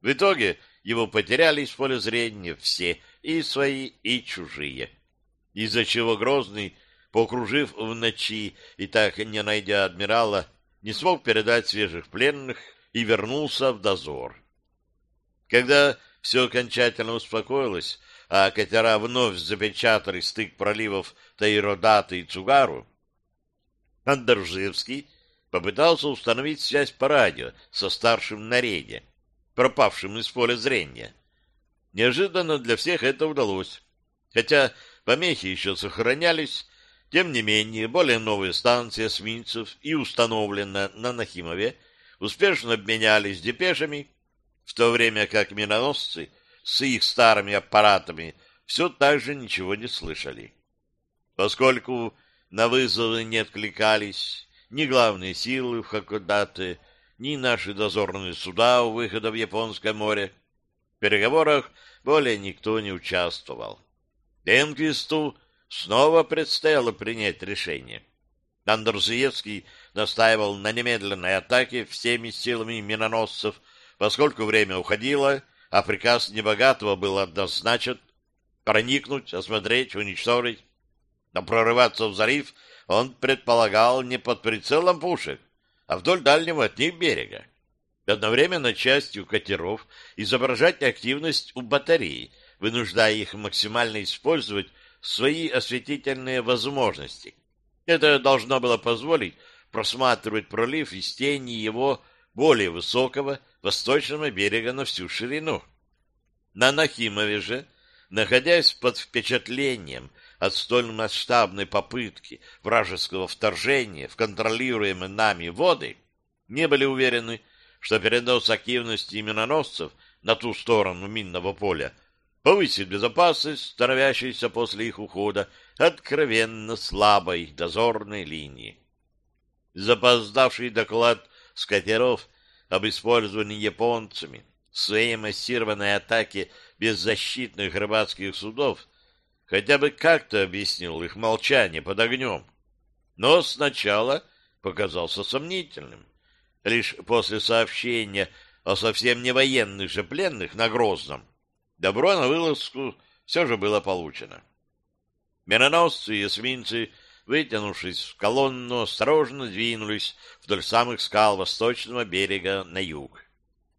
В итоге его потеряли из поля зрения все, и свои, и чужие. Из-за чего Грозный, покружив в ночи и так не найдя адмирала, не смог передать свежих пленных и вернулся в дозор. Когда все окончательно успокоилось, а катера вновь запечатали стык проливов Таиродаты и Цугару, Андржевский попытался установить связь по радио со старшим на пропавшим из поля зрения. Неожиданно для всех это удалось. Хотя помехи еще сохранялись, тем не менее, более новые станции эсминцев и установленная на Нахимове успешно обменялись депешами, в то время как миноносцы с их старыми аппаратами все так же ничего не слышали. Поскольку на вызовы не откликались ни главные силы в Хакодате, ни наши дозорные суда у выхода в Японское море, в переговорах более никто не участвовал. Энквисту снова предстояло принять решение. Андрзиевский настаивал на немедленной атаке всеми силами миноносцев, поскольку время уходило, а приказ небогатого был однозначен проникнуть, осмотреть, уничтожить. Но прорываться в залив он предполагал не под прицелом пушек, а вдоль дальнего от них берега. Одновременно частью катеров изображать активность у батареи — вынуждая их максимально использовать свои осветительные возможности. Это должно было позволить просматривать пролив из тени его более высокого восточного берега на всю ширину. На Нахимове же, находясь под впечатлением от столь масштабной попытки вражеского вторжения в контролируемые нами воды, не были уверены, что перенос активности миноносцев на ту сторону минного поля повысит безопасность, становящейся после их ухода откровенно слабой дозорной линии. Запоздавший доклад с катеров об использовании японцами своей массированной атаке беззащитных рыбацких судов хотя бы как-то объяснил их молчание под огнем. Но сначала показался сомнительным. Лишь после сообщения о совсем не военных же пленных на Грозном Добро на вылазку все же было получено. Миноносцы и эсминцы, вытянувшись в колонну, осторожно двинулись вдоль самых скал восточного берега на юг.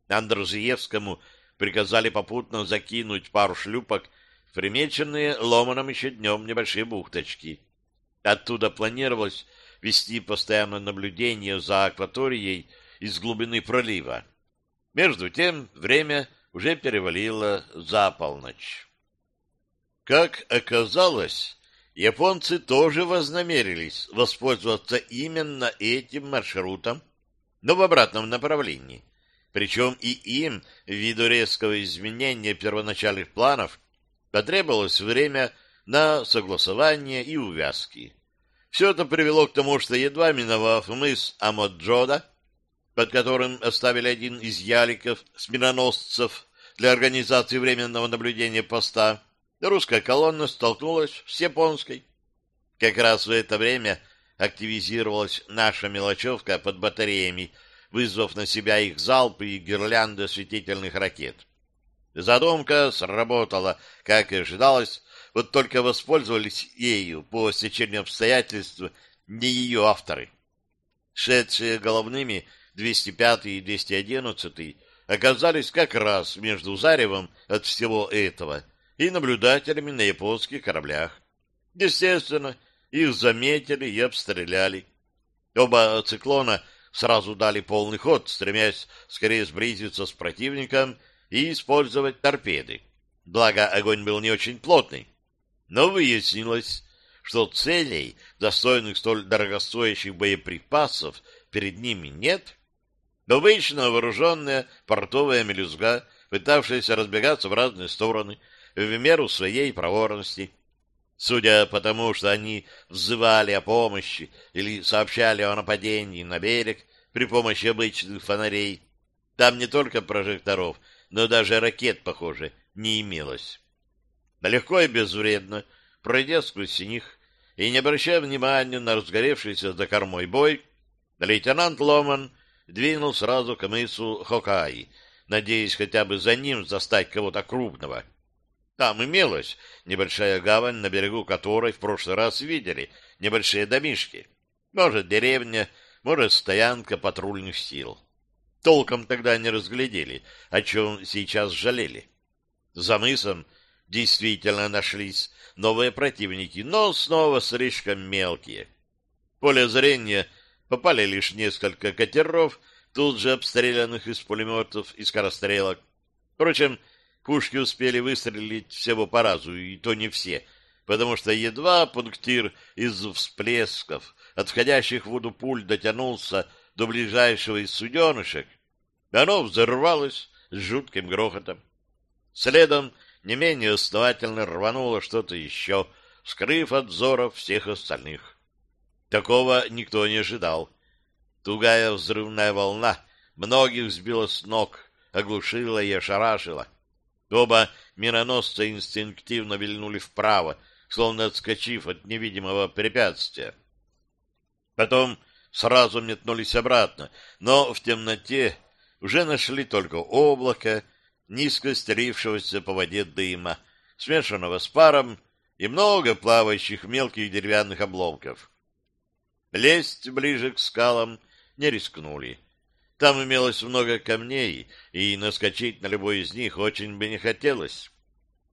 Андрозиевскому приказали попутно закинуть пару шлюпок в примеченные ломаном еще днем небольшие бухточки. Оттуда планировалось вести постоянное наблюдение за акваторией из глубины пролива. Между тем время уже перевалило за полночь. Как оказалось, японцы тоже вознамерились воспользоваться именно этим маршрутом, но в обратном направлении. Причем и им, ввиду резкого изменения первоначальных планов, потребовалось время на согласование и увязки. Все это привело к тому, что едва миновав мыс Амоджода, под которым оставили один из яликов с миноносцев для организации временного наблюдения поста, русская колонна столкнулась с японской. Как раз в это время активизировалась наша мелочевка под батареями, вызвав на себя их залпы и гирлянды осветительных ракет. Задумка сработала, как и ожидалось, вот только воспользовались ею по стечению обстоятельств не ее авторы. Шедшие головными 205 и 211 оказались как раз между Заревом от всего этого и наблюдателями на японских кораблях. Естественно, их заметили и обстреляли. Оба циклона сразу дали полный ход, стремясь скорее сблизиться с противником и использовать торпеды. Благо, огонь был не очень плотный. Но выяснилось, что целей, достойных столь дорогостоящих боеприпасов, перед ними нет, Обычно вооруженная портовая мелюзга, пытавшаяся разбегаться в разные стороны в меру своей проворности. Судя по тому, что они взывали о помощи или сообщали о нападении на берег при помощи обычных фонарей, там не только прожекторов, но даже ракет, похоже, не имелось. Легко и безвредно, пройдя сквозь них и не обращая внимания на разгоревшийся за кормой бой, лейтенант Ломан двинул сразу к мысу Хокаи, надеясь хотя бы за ним застать кого-то крупного. Там имелась небольшая гавань, на берегу которой в прошлый раз видели небольшие домишки. Может, деревня, может, стоянка патрульных сил. Толком тогда не разглядели, о чем сейчас жалели. За мысом действительно нашлись новые противники, но снова слишком мелкие. Поле зрения попали лишь несколько катеров, тут же обстрелянных из пулеметов и скорострелок. Впрочем, пушки успели выстрелить всего по разу, и то не все, потому что едва пунктир из всплесков от входящих в воду пуль дотянулся до ближайшего из суденышек, оно взорвалось с жутким грохотом. Следом не менее основательно рвануло что-то еще, скрыв от взоров всех остальных. Такого никто не ожидал. Тугая взрывная волна многих сбила с ног, оглушила и ошарашила. Оба мироносца инстинктивно вильнули вправо, словно отскочив от невидимого препятствия. Потом сразу метнулись обратно, но в темноте уже нашли только облако, низко стерившегося по воде дыма, смешанного с паром и много плавающих мелких деревянных обломков. Лезть ближе к скалам не рискнули. Там имелось много камней, и наскочить на любой из них очень бы не хотелось.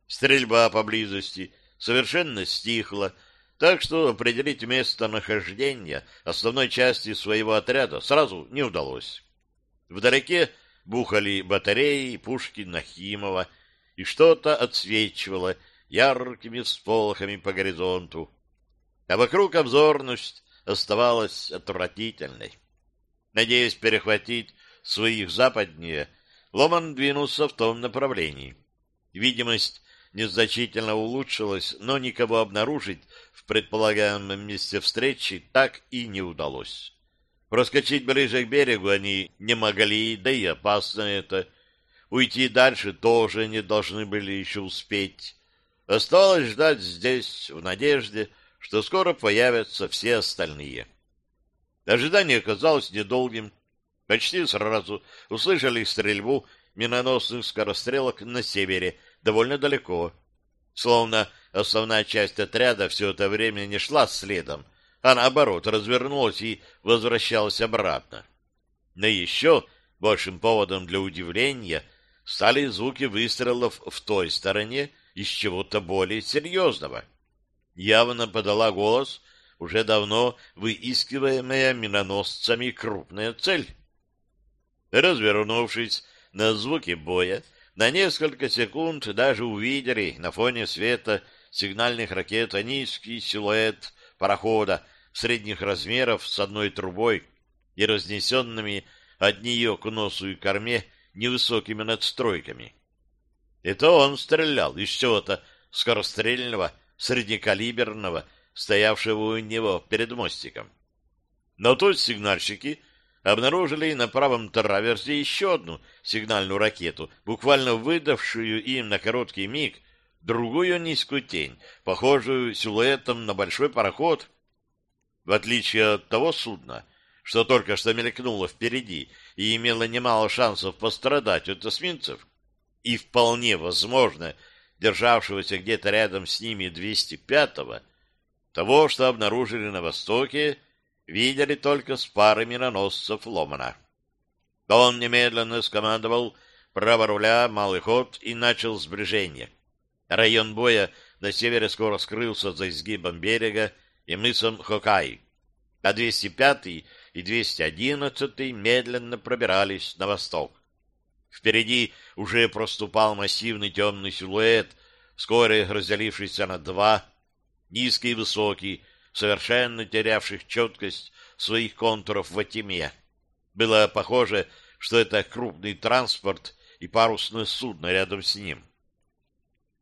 Стрельба поблизости совершенно стихла, так что определить местонахождение основной части своего отряда сразу не удалось. Вдалеке бухали батареи, пушки Нахимова, и что-то отсвечивало яркими всполохами по горизонту. А вокруг обзорность оставалась отвратительной. Надеясь перехватить своих западнее, Ломан двинулся в том направлении. Видимость незначительно улучшилась, но никого обнаружить в предполагаемом месте встречи так и не удалось. Проскочить ближе к берегу они не могли, да и опасно это. Уйти дальше тоже не должны были еще успеть. Осталось ждать здесь, в надежде, что скоро появятся все остальные. Ожидание оказалось недолгим. Почти сразу услышали стрельбу миноносных скорострелок на севере, довольно далеко. Словно основная часть отряда все это время не шла следом, а наоборот развернулась и возвращалась обратно. Но еще большим поводом для удивления стали звуки выстрелов в той стороне из чего-то более серьезного. Явно подала голос уже давно выискиваемая миноносцами крупная цель. Развернувшись на звуки боя, на несколько секунд даже увидели на фоне света сигнальных ракет низкий силуэт парохода средних размеров с одной трубой и разнесенными от нее к носу и корме невысокими надстройками. Это он стрелял из чего-то скорострельного, среднекалиберного, стоявшего у него перед мостиком. Но тут сигнальщики обнаружили на правом траверсе еще одну сигнальную ракету, буквально выдавшую им на короткий миг другую низкую тень, похожую силуэтом на большой пароход. В отличие от того судна, что только что мелькнуло впереди и имело немало шансов пострадать от эсминцев, и вполне возможно державшегося где-то рядом с ними 205-го, того, что обнаружили на востоке, видели только с пары мироносцев Ломана. Он немедленно скомандовал право руля, малый ход и начал сближение. Район боя на севере скоро скрылся за изгибом берега и мысом Хокай, а 205 и 211 медленно пробирались на восток. Впереди уже проступал массивный темный силуэт, вскоре разделившийся на два, низкий и высокий, совершенно терявших четкость своих контуров во тьме. Было похоже, что это крупный транспорт и парусное судно рядом с ним.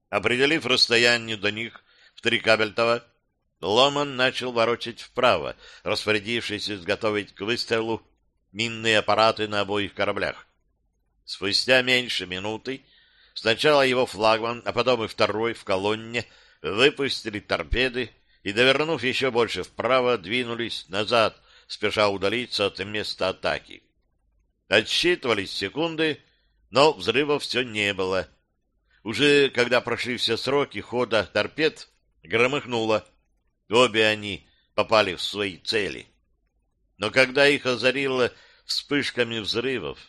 Определив расстояние до них в три кабельтова, Ломан начал ворочать вправо, распорядившись изготовить к выстрелу минные аппараты на обоих кораблях. Спустя меньше минуты сначала его флагман, а потом и второй в колонне выпустили торпеды и, довернув еще больше вправо, двинулись назад, спеша удалиться от места атаки. Отсчитывались секунды, но взрывов все не было. Уже когда прошли все сроки хода торпед, громыхнуло. Обе они попали в свои цели. Но когда их озарило вспышками взрывов,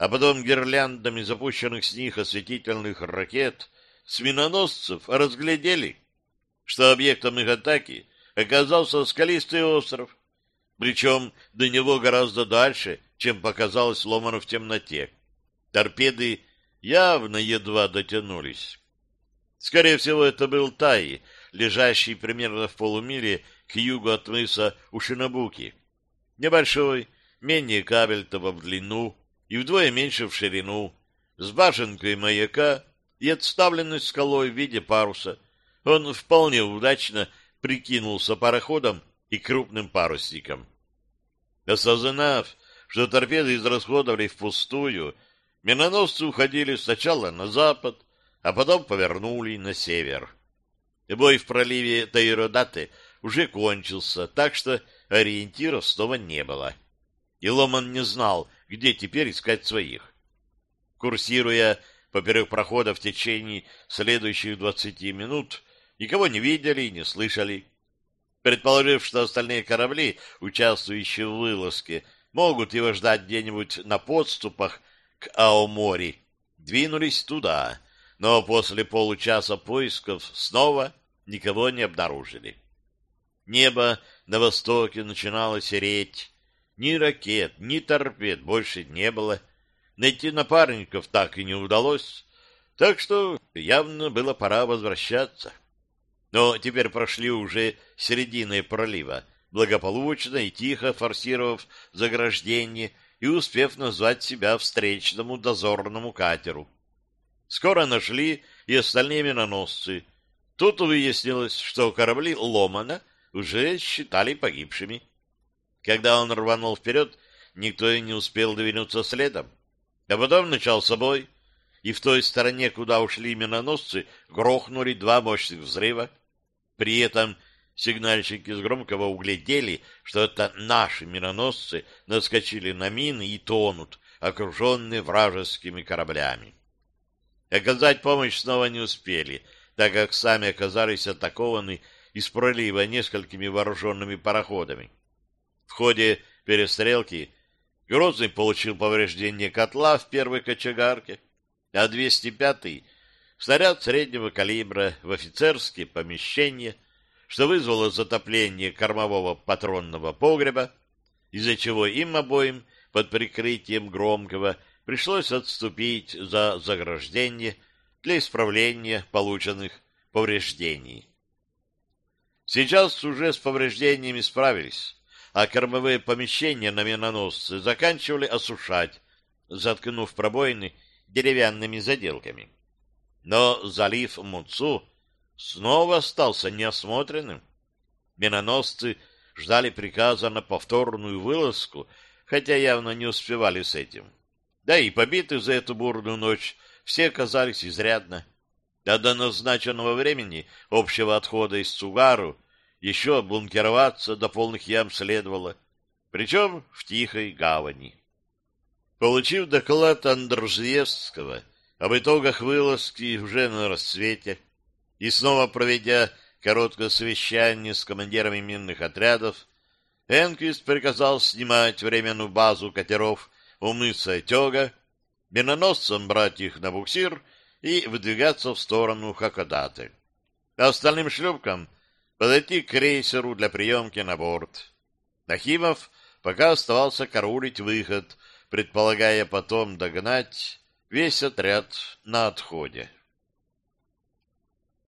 а потом гирляндами запущенных с них осветительных ракет, с миноносцев разглядели, что объектом их атаки оказался скалистый остров, причем до него гораздо дальше, чем показалось Ломану в темноте. Торпеды явно едва дотянулись. Скорее всего, это был Тай, лежащий примерно в полумиле к югу от мыса Ушинабуки. Небольшой, менее кабельтова в длину и вдвое меньше в ширину, с башенкой маяка и отставленной скалой в виде паруса. Он вполне удачно прикинулся пароходом и крупным парусником. Осознав, что торпеды израсходовали впустую, миноносцы уходили сначала на запад, а потом повернули на север. Бой в проливе Таиродаты уже кончился, так что ориентиров снова не было. И Ломан не знал, где теперь искать своих. Курсируя поперек прохода в течение следующих двадцати минут, никого не видели и не слышали. Предположив, что остальные корабли, участвующие в вылазке, могут его ждать где-нибудь на подступах к Аомори, двинулись туда, но после получаса поисков снова никого не обнаружили. Небо на востоке начинало сереть. Ни ракет, ни торпед больше не было. Найти напарников так и не удалось, так что явно было пора возвращаться. Но теперь прошли уже середины пролива, благополучно и тихо форсировав заграждение и успев назвать себя встречному дозорному катеру. Скоро нашли и остальные миноносцы. Тут выяснилось, что корабли Ломана уже считали погибшими. Когда он рванул вперед, никто и не успел двинуться следом. А потом начал собой, и в той стороне, куда ушли миноносцы, грохнули два мощных взрыва. При этом сигнальщики с громкого углядели, что это наши миноносцы наскочили на мины и тонут, окруженные вражескими кораблями. Оказать помощь снова не успели, так как сами оказались атакованы из пролива несколькими вооруженными пароходами. В ходе перестрелки Грозный получил повреждение котла в первой кочегарке, а 205-й — снаряд среднего калибра в офицерские помещения, что вызвало затопление кормового патронного погреба, из-за чего им обоим под прикрытием громкого пришлось отступить за заграждение для исправления полученных повреждений. Сейчас уже с повреждениями справились, а кормовые помещения на миноносце заканчивали осушать, заткнув пробоины деревянными заделками. Но залив Муцу снова остался неосмотренным. Миноносцы ждали приказа на повторную вылазку, хотя явно не успевали с этим. Да и побиты за эту бурную ночь все оказались изрядно. А до назначенного времени общего отхода из Цугару еще бункероваться до полных ям следовало, причем в тихой гавани. Получив доклад Андржевского об итогах вылазки уже на рассвете и снова проведя короткое совещание с командирами минных отрядов, Энквист приказал снимать временную базу катеров у мыса Тёга, миноносцам брать их на буксир и выдвигаться в сторону Хакодаты. Остальным шлюпкам подойти к крейсеру для приемки на борт. Нахимов пока оставался караулить выход, предполагая потом догнать весь отряд на отходе.